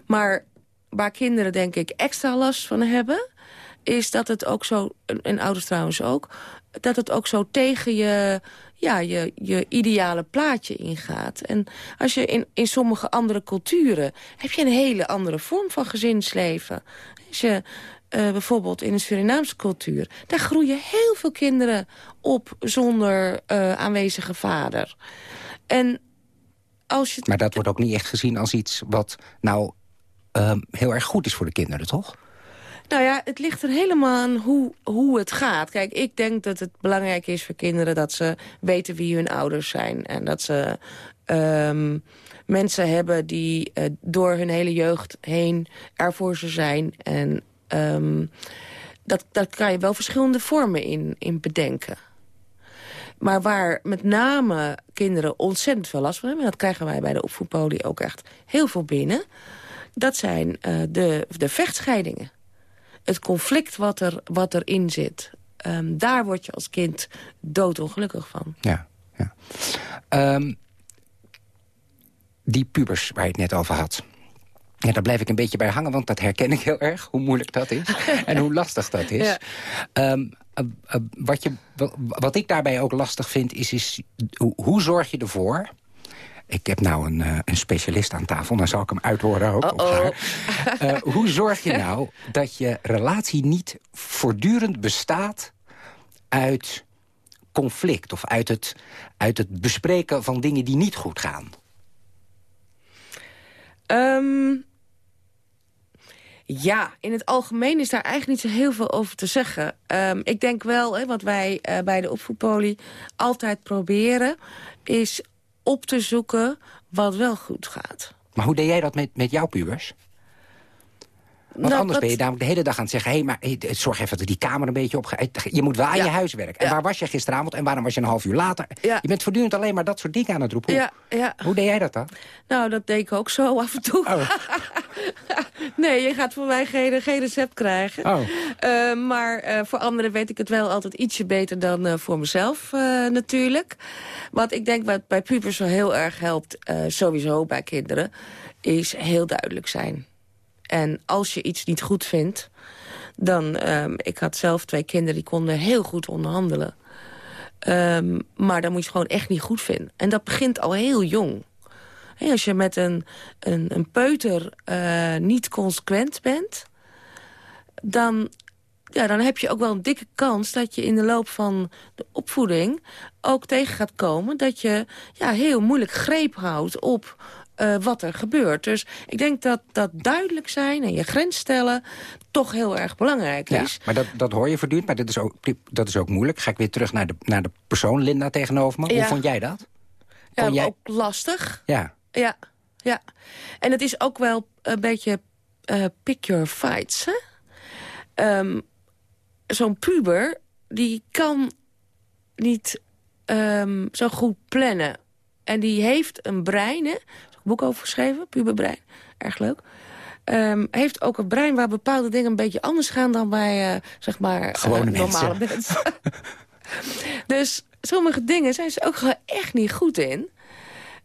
Maar waar kinderen denk ik extra last van hebben... is dat het ook zo, en ouders trouwens ook... dat het ook zo tegen je, ja, je, je ideale plaatje ingaat. En als je in, in sommige andere culturen... heb je een hele andere vorm van gezinsleven. Als je eh, bijvoorbeeld in een Surinaamse cultuur... daar groeien heel veel kinderen op zonder eh, aanwezige vader. En als je... Maar dat wordt ook niet echt gezien als iets wat nou ehm, heel erg goed is voor de kinderen, toch? Nou ja, het ligt er helemaal aan hoe, hoe het gaat. Kijk, ik denk dat het belangrijk is voor kinderen... dat ze weten wie hun ouders zijn. En dat ze ehm, mensen hebben die uh, door hun hele jeugd heen er voor ze zijn. En um, dat, dat kan je wel verschillende vormen in, in bedenken. Maar waar met name kinderen ontzettend veel last van hebben... en dat krijgen wij bij de opvoedpolie ook echt heel veel binnen... dat zijn uh, de, de vechtscheidingen. Het conflict wat, er, wat erin zit. Um, daar word je als kind doodongelukkig van. Ja, ja. Um, die pubers waar je het net over had... Ja, daar blijf ik een beetje bij hangen, want dat herken ik heel erg. Hoe moeilijk dat is [laughs] en hoe lastig dat is. Ja. Um, uh, uh, wat, je, wat ik daarbij ook lastig vind, is, is hoe, hoe zorg je ervoor... Ik heb nou een, uh, een, specialist aan tafel, dan zal ik hem uithoren ook. -oh. hoe zorg je nou dat je relatie niet voortdurend bestaat uit conflict... of uit het, uit het bespreken van dingen die niet goed gaan? Um, ja, in het algemeen is daar eigenlijk niet zo heel veel over te zeggen. Um, ik denk wel, hè, wat wij uh, bij de opvoedpolie altijd proberen... is op te zoeken wat wel goed gaat. Maar hoe deed jij dat met, met jouw pubers? Want Nou, anders dat- ben je namelijk de hele dag aan het zeggen... hé, hey, maar hey, zorg even dat die kamer een beetje op... Je moet wel aan Ja. je huiswerk. En Ja. waar was je gisteravond en waarom was je een half uur later? Je bent voortdurend alleen maar dat soort dingen aan het roepen. Hoe, hoe deed jij dat dan? Nou, dat deed ik ook zo af en toe. Oh. [laughs] [laughs] nee, je gaat van mij geen, geen recept krijgen. Oh. Eh, maar eh, voor anderen weet ik het wel altijd ietsje beter dan eh, voor mezelf natuurlijk. Wat ik denk wat bij pubers zo heel erg helpt, sowieso bij kinderen... is heel duidelijk zijn. En als je iets niet goed vindt... dan, ehm, ik had zelf twee kinderen die konden heel goed onderhandelen. Ehm, maar dan moet je het gewoon echt niet goed vinden. En dat begint al heel jong. Als je met een, een, een peuter eh, niet consequent bent... Dan, ja, dan heb je ook wel een dikke kans dat je in de loop van de opvoeding... ook tegen gaat komen dat je ja, heel moeilijk greep houdt op eh, wat er gebeurt. Dus ik denk dat dat duidelijk zijn en je grens stellen... toch heel erg belangrijk Ja, is. maar dat, dat hoor je voortdurend, maar dat is, ook, dat is ook moeilijk. Ga ik weer terug naar de, naar de persoon Linda tegenover me. Hoe Ja. vond jij dat? Ja, Vond jij- ook lastig. Ja, Ja, ja. En het is ook wel een beetje eh, pick your fights, hè? Ehm, Zo'n puber, die kan niet ehm, zo goed plannen. En die heeft een brein, hè? Er is een boek over geschreven, puberbrein. Erg leuk. Ehm, heeft ook een brein waar bepaalde dingen een beetje anders gaan... dan bij, eh, zeg maar, eh, Gewone normale mensen. [laughs] mensen. dus sommige dingen zijn ze ook gewoon echt niet goed in.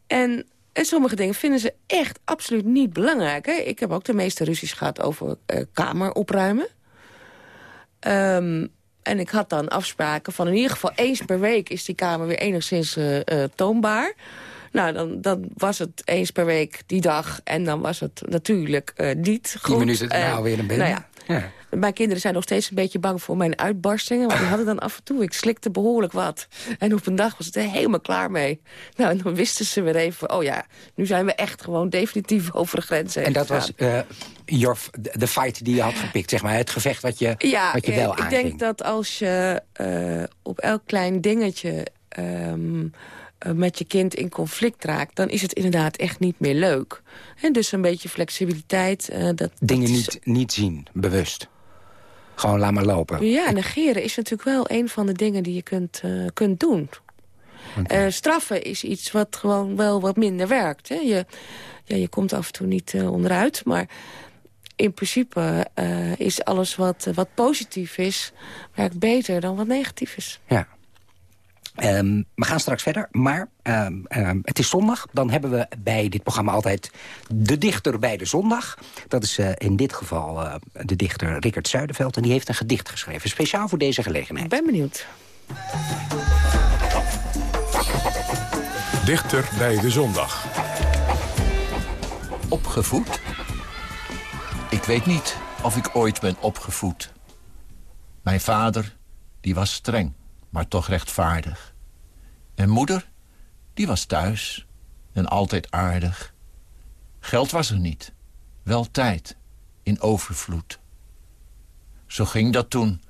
En, en sommige dingen vinden ze echt absoluut niet belangrijk. Hè? Ik heb ook de meeste ruzies gehad over eh, kamer opruimen. Ehm, en ik had dan afspraken van in ieder geval eens per week... is die kamer weer enigszins eh, eh, toonbaar. Nou, dan, dan was het eens per week die dag. En dan was het natuurlijk niet goed. tien minuten Eh, alweer een beetje. Nou ja, ja. Mijn kinderen zijn nog steeds een beetje bang voor mijn uitbarstingen. Want die hadden dan af en toe. Ik slikte behoorlijk wat. En op een dag was het er helemaal klaar mee. Nou, en dan wisten ze weer even... oh ja, nu zijn we echt gewoon definitief over de grens heen En dat gegaan. was eh, your, de fight die je had gepikt, zeg maar. Het gevecht wat je, Ja, wat je eh, wel ik aanging. denk dat als je eh, op elk klein dingetje... ehm, eh, met je kind in conflict raakt... dan is het inderdaad echt niet meer leuk. En dus een beetje flexibiliteit. dat, Dingen dat is- niet, niet zien, bewust. Gewoon laat maar lopen. Ja, negeren is natuurlijk wel een van de dingen die je kunt, eh, kunt doen. Eh, straffen is iets wat gewoon wel wat minder werkt. Hè. Je, ja, je komt af en toe niet eh, onderuit, maar in principe is alles wat, wat positief is... werkt beter dan wat negatief is. Ja. Ehm, we gaan straks verder, maar ehm, ehm, het is zondag. Dan hebben we bij dit programma altijd de dichter bij de zondag. Dat is eh, in dit geval eh, de dichter Rickert Zuiderveld. En die heeft een gedicht geschreven, speciaal voor deze gelegenheid. Ik ben benieuwd. Dichter bij de zondag. Opgevoed? Ik weet niet of ik ooit ben opgevoed. Mijn vader, die was streng, maar toch rechtvaardig. En moeder, die was thuis, en altijd aardig. Geld was er niet, wel tijd, in overvloed. Zo ging dat toen.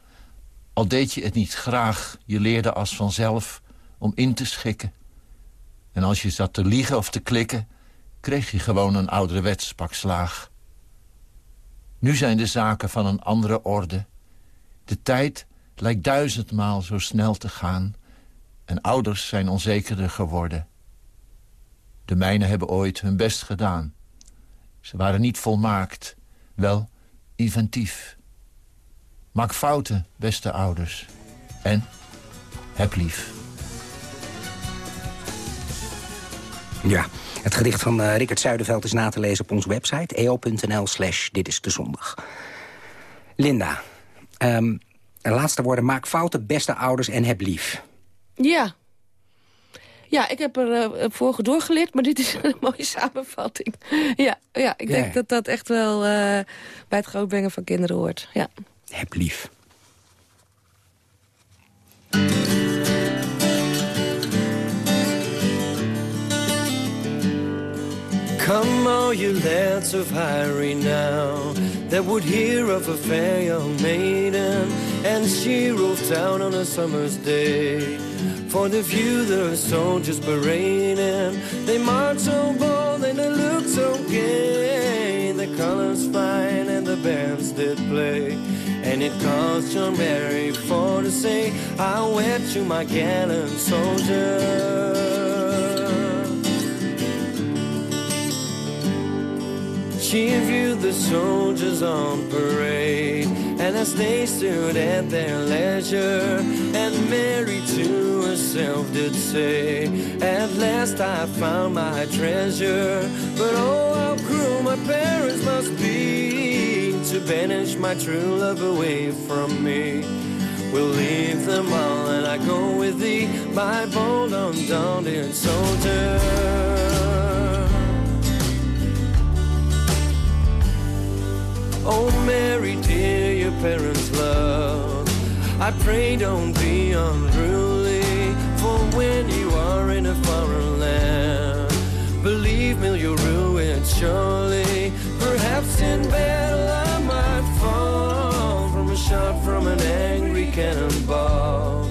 Al deed je het niet graag, je leerde als vanzelf om in te schikken. En als je zat te liegen of te klikken, kreeg je gewoon een ouderwets pak slaag. Nu zijn de zaken van een andere orde. De tijd lijkt duizendmaal zo snel te gaan... en ouders zijn onzekerder geworden. De mijnen hebben ooit hun best gedaan. Ze waren niet volmaakt, wel inventief. Maak fouten, beste ouders. En heb lief. Ja, het gedicht van uh, Rickert Zuiderveld is na te lezen op onze website... eo.nl slash dit is zondag. Linda, um, laatste woorden. Maak fouten, beste ouders en heb lief. Ja. Ja, ik heb er uh, vorige doorgeleerd, maar dit is [laughs] een mooie samenvatting. Ja, ja ik denk dat dat echt wel uh, bij het grootbrengen van kinderen hoort. Ja. Heb lief. Come all you lads of high renown That would hear of a fair young maiden And she roved down on a summer's day. For the view the soldiers parading They march so bold and they look so gay. The colors fine and the bands did play. And it caused John Mary for to say I wed you my gallant soldier. She viewed the soldiers on parade, and as they stood at their leisure, and Mary to herself did say, At last I found my treasure, but oh, how cruel my parents must be to banish my true love away from me. We'll leave them all, and I go with thee, my bold, undaunted soldier. Oh, Mary, dear, your parents' love. I pray don't be unruly, for when you are in a foreign land, believe me, you'll ruin surely. Perhaps in battle I might fall from a shot from an angry cannonball.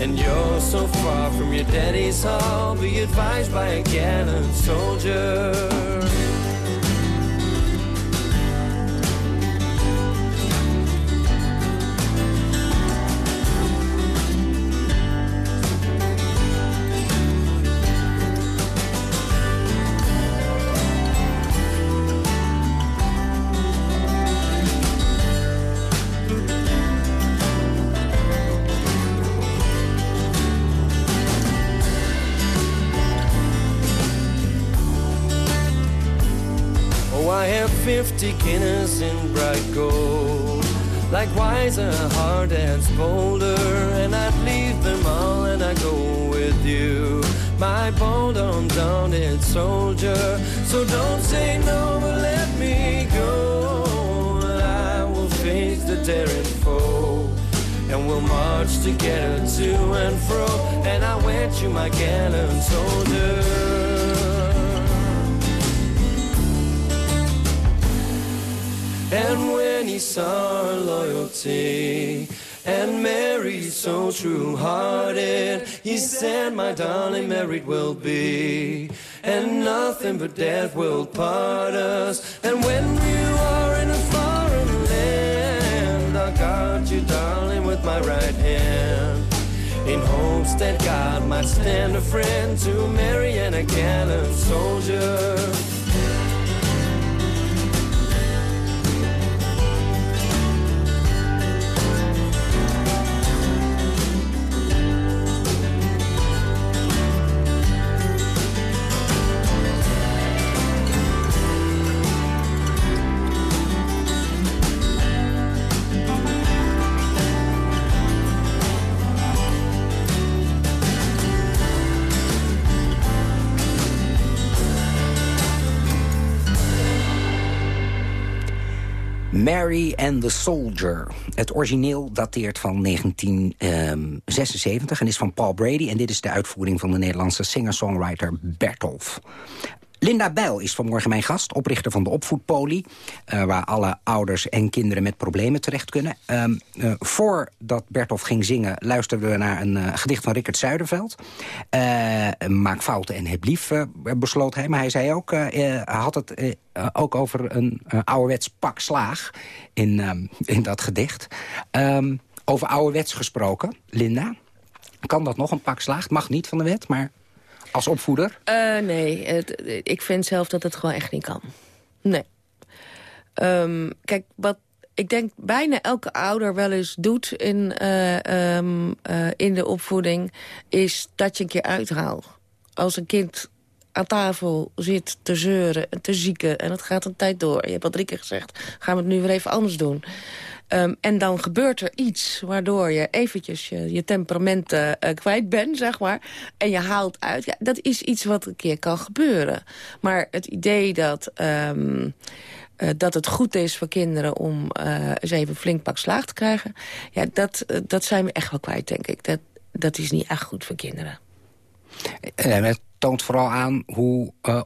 And you're so far from your daddy's hall, be advised by a gallant soldier. Fifty guineas in bright gold. Likewise a heart and bolder, and I'd leave them all and I go with you. My bold, undaunted soldier. So don't say no, but let me go. I will face the daring foe. And we'll march together to and fro. And I will wed you, my gallant soldier. And when he saw her loyalty and Mary so true hearted, he said, My darling, married will be, and nothing but death will part us. And when you are in a foreign land, I'll guard you, darling, with my right hand. In hopes that God might stand a friend to Mary and a gallant soldier. Mary and the Soldier. Het origineel dateert van 1976 en is van Paul Brady. En dit is de uitvoering van de Nederlandse singer-songwriter Bertolf. Linda Bijl is vanmorgen mijn gast, oprichter van de Opvoedpolie... Uh, waar alle ouders en kinderen met problemen terecht kunnen. Uh, uh, voordat Bertolf ging zingen, luisterden we naar een uh, gedicht van Rickert Zuiderveld. Maak fouten en heb lief, besloot hij. Maar hij zei ook, had het ook over een ouderwets pak slaag in, ehm, in dat gedicht. Um, over ouderwets gesproken, Linda... Kan dat nog een pak slaag? Mag niet van de wet, maar als opvoeder? Uh, nee, het, ik vind zelf dat het gewoon echt niet kan. Nee. Um, kijk, wat ik denk bijna elke ouder wel eens doet in, uh, um, uh, in de opvoeding... is dat je een keer uithaalt. Als een kind aan tafel zit te zeuren en te zieken... en het gaat een tijd door. Je hebt al drie keer gezegd, gaan we het nu weer even anders doen. Um, en dan gebeurt er iets waardoor je eventjes je, temperament uh, kwijt bent, zeg maar. En je haalt uit. Ja, dat is iets wat een keer kan gebeuren. Maar het idee dat... Um, uh, dat het goed is voor kinderen om uh, eens even flink pak slaag te krijgen... Ja, dat, dat zijn we echt wel kwijt, denk ik. Dat, dat is niet echt goed voor kinderen. En toont vooral aan hoe uh,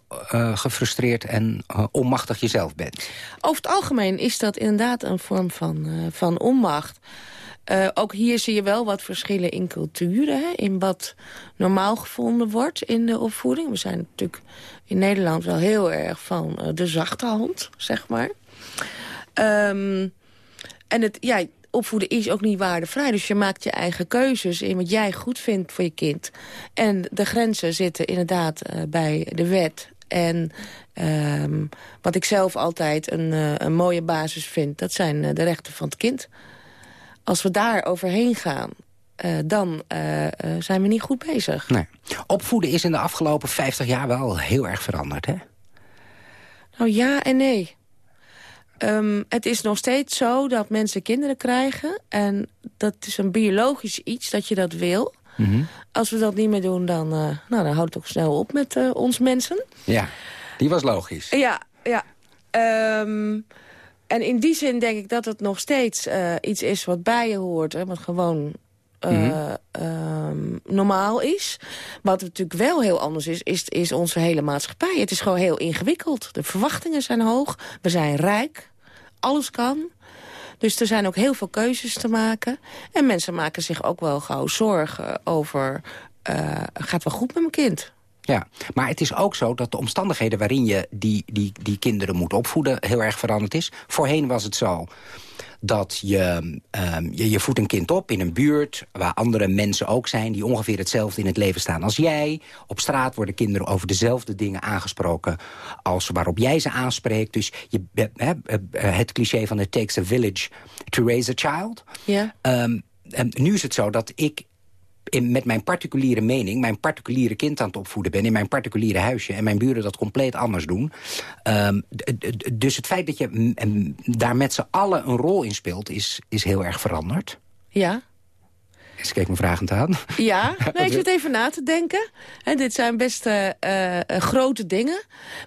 gefrustreerd en uh, onmachtig je zelf bent. Over het algemeen is dat inderdaad een vorm van, van onmacht. ook hier zie je wel wat verschillen in culturen. Hè? In wat normaal gevonden wordt in de opvoeding. We zijn natuurlijk in Nederland wel heel erg van de zachte hand, zeg maar. Um, en het, ja, opvoeden is ook niet waardevrij. Dus je maakt je eigen keuzes in wat jij goed vindt voor je kind. En de grenzen zitten inderdaad uh, bij de wet. En um, wat ik zelf altijd een, uh, een mooie basis vind... dat zijn uh, de rechten van het kind. Als we daar overheen gaan... dan zijn we niet goed bezig. Nee. Opvoeden is in de afgelopen 50 jaar wel heel erg veranderd, hè? Nou ja en nee. Um, het is nog steeds zo dat mensen kinderen krijgen. En dat is een biologisch iets dat je dat wil. Mm -hmm. Als we dat niet meer doen, dan, uh, nou, dan houdt het ook snel op met uh, ons mensen. Ja, die was logisch. Ja, ja. Um, en in die zin denk ik dat het nog steeds uh, iets is wat bij je hoort. Hè, wat gewoon mm -hmm. um, normaal is. Wat natuurlijk wel heel anders is, is, is onze hele maatschappij. Het is gewoon heel ingewikkeld. De verwachtingen zijn hoog. We zijn rijk. Alles kan. Dus er zijn ook heel veel keuzes te maken. En mensen maken zich ook wel gauw zorgen over... Uh, gaat wel goed met mijn kind? Ja, maar het is ook zo dat de omstandigheden waarin je die, die, die kinderen moet opvoeden... heel erg veranderd is. Voorheen was het zo dat je, um, je, je voedt een kind op in een buurt... waar andere mensen ook zijn die ongeveer hetzelfde in het leven staan als jij. Op straat worden kinderen over dezelfde dingen aangesproken... als waarop jij ze aanspreekt. Dus je, he, het cliché van it takes a village to raise a child. Ja. Um, en nu is het zo dat ik in, met mijn particuliere mening... mijn particuliere kind aan het opvoeden ben... in mijn particuliere huisje... en mijn buren dat compleet anders doen. Um, dus het feit dat je daar met z'n allen een rol in speelt... is, is heel erg veranderd. Ja. Dus kijk me vragend aan. Ja, [laughs] nee, ik zit even na te denken. Dit zijn best uh, uh, grote dingen.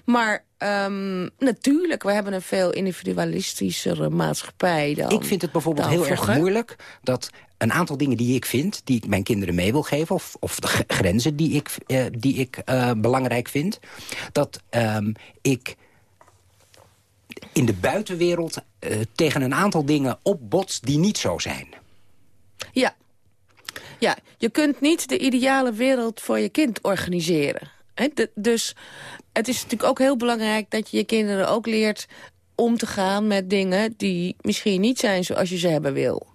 Maar um, natuurlijk, we hebben een veel individualistischere maatschappij dan Ik vind het bijvoorbeeld heel vroeger. erg moeilijk... dat een aantal dingen die ik vind, die ik mijn kinderen mee wil geven... of, of de grenzen die ik, uh, die ik uh, belangrijk vind... dat um, ik in de buitenwereld uh, tegen een aantal dingen opbots die niet zo zijn. Ja. ja, je kunt niet de ideale wereld voor je kind organiseren. Dus het is natuurlijk ook heel belangrijk dat je je kinderen ook leert om te gaan met dingen die misschien niet zijn zoals je ze hebben wil.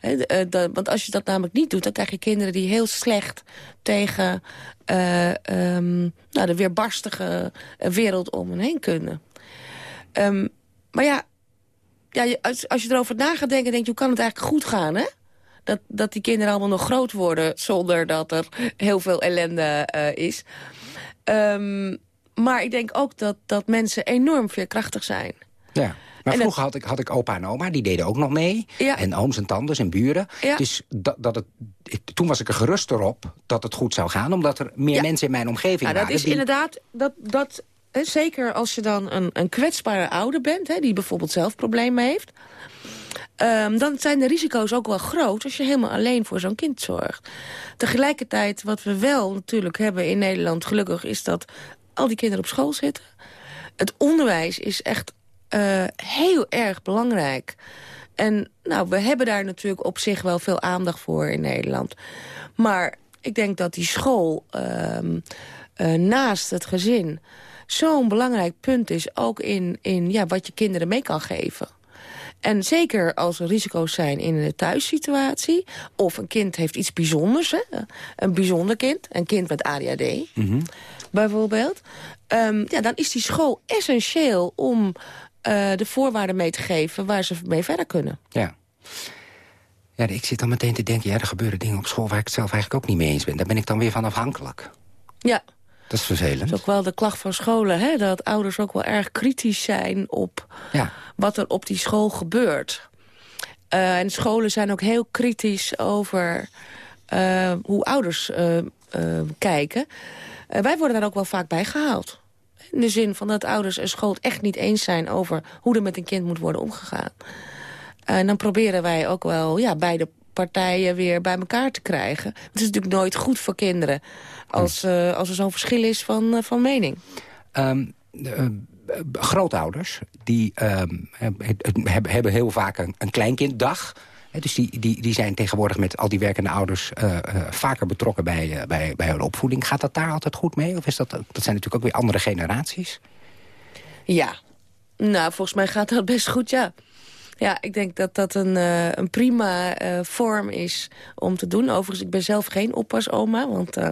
De, want als je dat namelijk niet doet, dan krijg je kinderen die heel slecht tegen uh, um, nou, de weerbarstige wereld om hen heen kunnen. Um, maar ja, ja als, als je erover na gaat denken, denk je, hoe kan het eigenlijk goed gaan, hè? Dat, dat die kinderen allemaal nog groot worden zonder dat er heel veel ellende uh, is. Um, maar ik denk ook dat, dat mensen enorm veerkrachtig zijn. Ja. Maar en vroeger had ik, had ik opa en oma, die deden ook nog mee. Ja. En ooms en tantes en buren. Ja. Dus dat, dat het, ik, toen was ik er gerust erop dat het goed zou gaan. Omdat er meer ja. mensen in mijn omgeving nou, waren. Dat is die... inderdaad... Dat, dat, hè, zeker als je dan een, een kwetsbare ouder bent... Hè, die bijvoorbeeld zelf problemen heeft... Ehm, dan zijn de risico's ook wel groot als je helemaal alleen voor zo'n kind zorgt. Tegelijkertijd, wat we wel natuurlijk hebben in Nederland, gelukkig, is dat al die kinderen op school zitten. Het onderwijs is echt uh, heel erg belangrijk. En nou, we hebben daar natuurlijk op zich wel veel aandacht voor in Nederland. Maar ik denk dat die school um, uh, naast het gezin zo'n belangrijk punt is... ook in, in ja, wat je kinderen mee kan geven. En zeker als er risico's zijn in een thuissituatie... of een kind heeft iets bijzonders, hè? een bijzonder kind, een kind met ADHD... Mm bijvoorbeeld, um, ja, dan is die school essentieel om uh, de voorwaarden mee te geven... waar ze mee verder kunnen. Ja. Ja, ik zit dan meteen te denken, ja, er gebeuren dingen op school... waar ik het zelf eigenlijk ook niet mee eens ben. Daar ben ik dan weer van afhankelijk. Ja. Dat is vervelend. Dat is ook wel de klacht van scholen, hè? dat ouders ook wel erg kritisch zijn op ja. wat er op die school gebeurt. Uh, en scholen zijn ook heel kritisch over uh, hoe ouders uh, kijken. wij worden daar ook wel vaak bij gehaald. In de zin van dat ouders en school het echt niet eens zijn... over hoe er met een kind moet worden omgegaan. En dan proberen wij ook wel ja, beide partijen weer bij elkaar te krijgen. Het is natuurlijk nooit goed voor kinderen... als, uh, als er zo'n verschil is van, uh, van mening. Um, uh, grootouders die um, hebben, hebben heel vaak een, een kleinkinddag... Dus die, die, die zijn tegenwoordig met al die werkende ouders uh, uh, vaker betrokken bij, uh, bij, bij hun opvoeding. Gaat dat daar altijd goed mee? Of is dat, dat zijn natuurlijk ook weer andere generaties? Ja, nou, volgens mij gaat dat best goed, ja. Ja, ik denk dat dat een, uh, een prima uh, vorm is om te doen. Overigens, ik ben zelf geen oppasoma, want uh,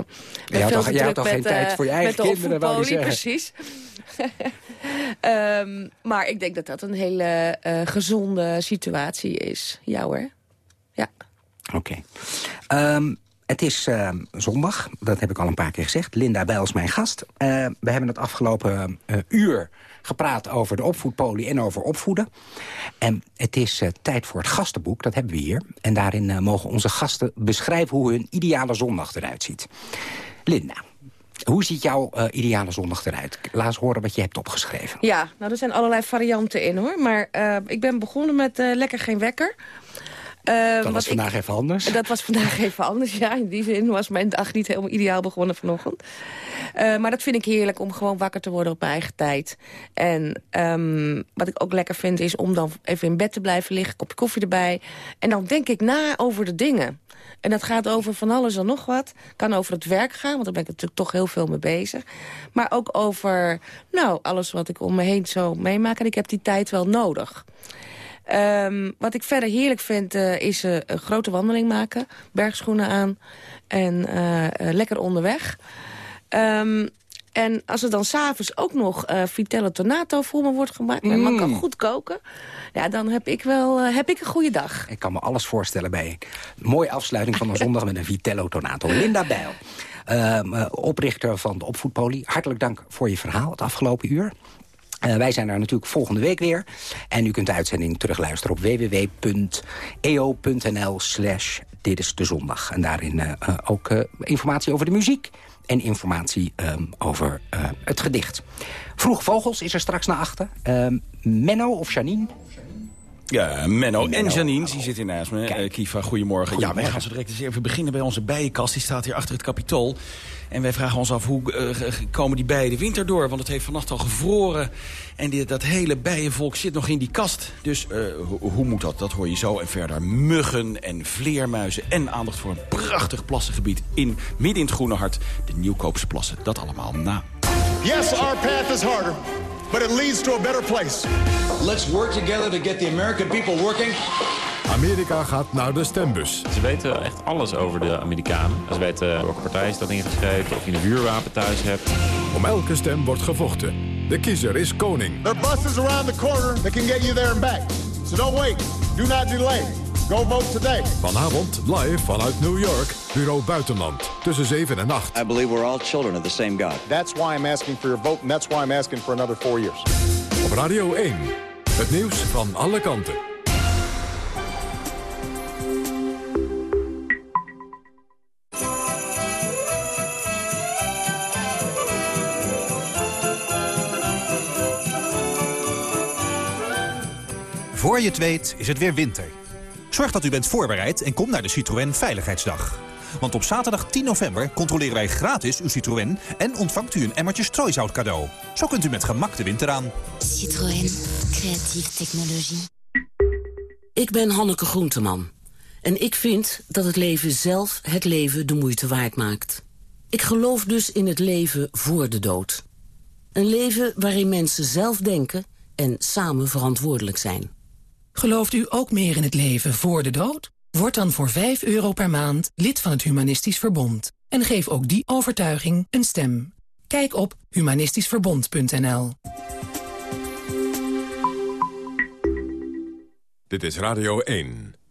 ben ja, veel druk met, geen tijd voor je eigen kinderen, wou je Precies. um, [laughs] maar ik denk dat dat een hele gezonde situatie is. Ja hoor. Ja. Oké. Okay. Um, het is uh, zondag, dat heb ik al een paar keer gezegd. Linda Bijls, mijn gast. Uh, we hebben het afgelopen uh, uur gepraat over de opvoedpolie en over opvoeden. En het is tijd voor het gastenboek, dat hebben we hier. En daarin mogen onze gasten beschrijven hoe hun ideale zondag eruit ziet. Linda, hoe ziet jouw uh, ideale zondag eruit? Laat eens horen wat je hebt opgeschreven. Ja, nou er zijn allerlei varianten in hoor. Maar uh, ik ben begonnen met uh, lekker geen wekker. Uh, dat was vandaag ik, even anders. Dat was vandaag even anders, ja. In die zin was mijn dag niet helemaal ideaal begonnen vanochtend. Uh, maar dat vind ik heerlijk om gewoon wakker te worden op mijn eigen tijd. En um, wat ik ook lekker vind is om dan even in bed te blijven liggen. Kopje koffie erbij. En dan denk ik na over de dingen. En dat gaat over van alles en nog wat. Kan over het werk gaan, want daar ben ik natuurlijk toch heel veel mee bezig. Maar ook over nou, alles wat ik om me heen zo meemaak. En ik heb die tijd wel nodig. Um, wat ik verder heerlijk vind uh, is uh, een grote wandeling maken. Bergschoenen aan en uh, lekker onderweg. Um, en als er dan s'avonds ook nog uh, Vitello Tonato voor me wordt gemaakt... mijn man kan goed koken, ja, dan heb ik wel heb ik een goede dag. Ik kan me alles voorstellen bij een mooie afsluiting van een zondag... met een Vitello Tonato. Linda Bijl, uh, oprichter van de Opvoedpolie. Hartelijk dank voor je verhaal het afgelopen uur. Uh, wij zijn er natuurlijk volgende week weer. En u kunt de uitzending terugluisteren op www.eo.nl slash dit is de zondag. En daarin uh, uh, ook informatie over de muziek en informatie um, over het gedicht. Vroeg Vogels is er straks naar achter. Ehm, Menno of Janine? Ja, Menno en Janine, die zitten naast me. Uh, Kiva, goedemorgen. Ja, wij gaan zo direct eens even beginnen bij onze bijenkast. Die staat hier achter het kapitool. En wij vragen ons af, hoe uh, komen die bijen de winter door? Want het heeft vannacht al gevroren. En die, dat hele bijenvolk zit nog in die kast. Dus uh, ho hoe moet dat? Dat hoor je zo. En verder muggen en vleermuizen. En aandacht voor een prachtig plassengebied in midden in het groene hart. De Nieuwkoopse plassen. Dat allemaal na. Yes, our path is harder. But it leads to a better place. Let's work together to get the American people working. Amerika gaat naar de stembus. Ze weten echt alles over de Amerikanen. Ze weten welke partij is dat ingeschreven, of je een vuurwapen thuis hebt. Om elke stem wordt gevochten. De kiezer is koning. There are buses around the corner that can get you there and back. So don't wait. Do not delay. Vote today. Vanavond live vanuit New York, Bureau Buitenland, tussen 7 en 8. I believe we're all children of the same God. That's why I'm asking for your vote and that's why I'm asking for another four years. Op Radio 1, het nieuws van alle kanten. Voor je het weet is het weer winter. Zorg dat u bent voorbereid en kom naar de Citroën Veiligheidsdag. Want op zaterdag 10 november controleren wij gratis uw Citroën... en ontvangt u een emmertje strooisout cadeau. Zo kunt u met gemak de winter aan. Citroën. Creatieve technologie. Ik ben Hanneke Groenteman. En ik vind dat het leven zelf het leven de moeite waard maakt. Ik geloof dus in het leven voor de dood. Een leven waarin mensen zelf denken en samen verantwoordelijk zijn. Gelooft u ook meer in het leven voor de dood? Word dan voor 5 euro per maand lid van het Humanistisch Verbond. En geef ook die overtuiging een stem. Kijk op humanistischverbond.nl Dit is Radio 1.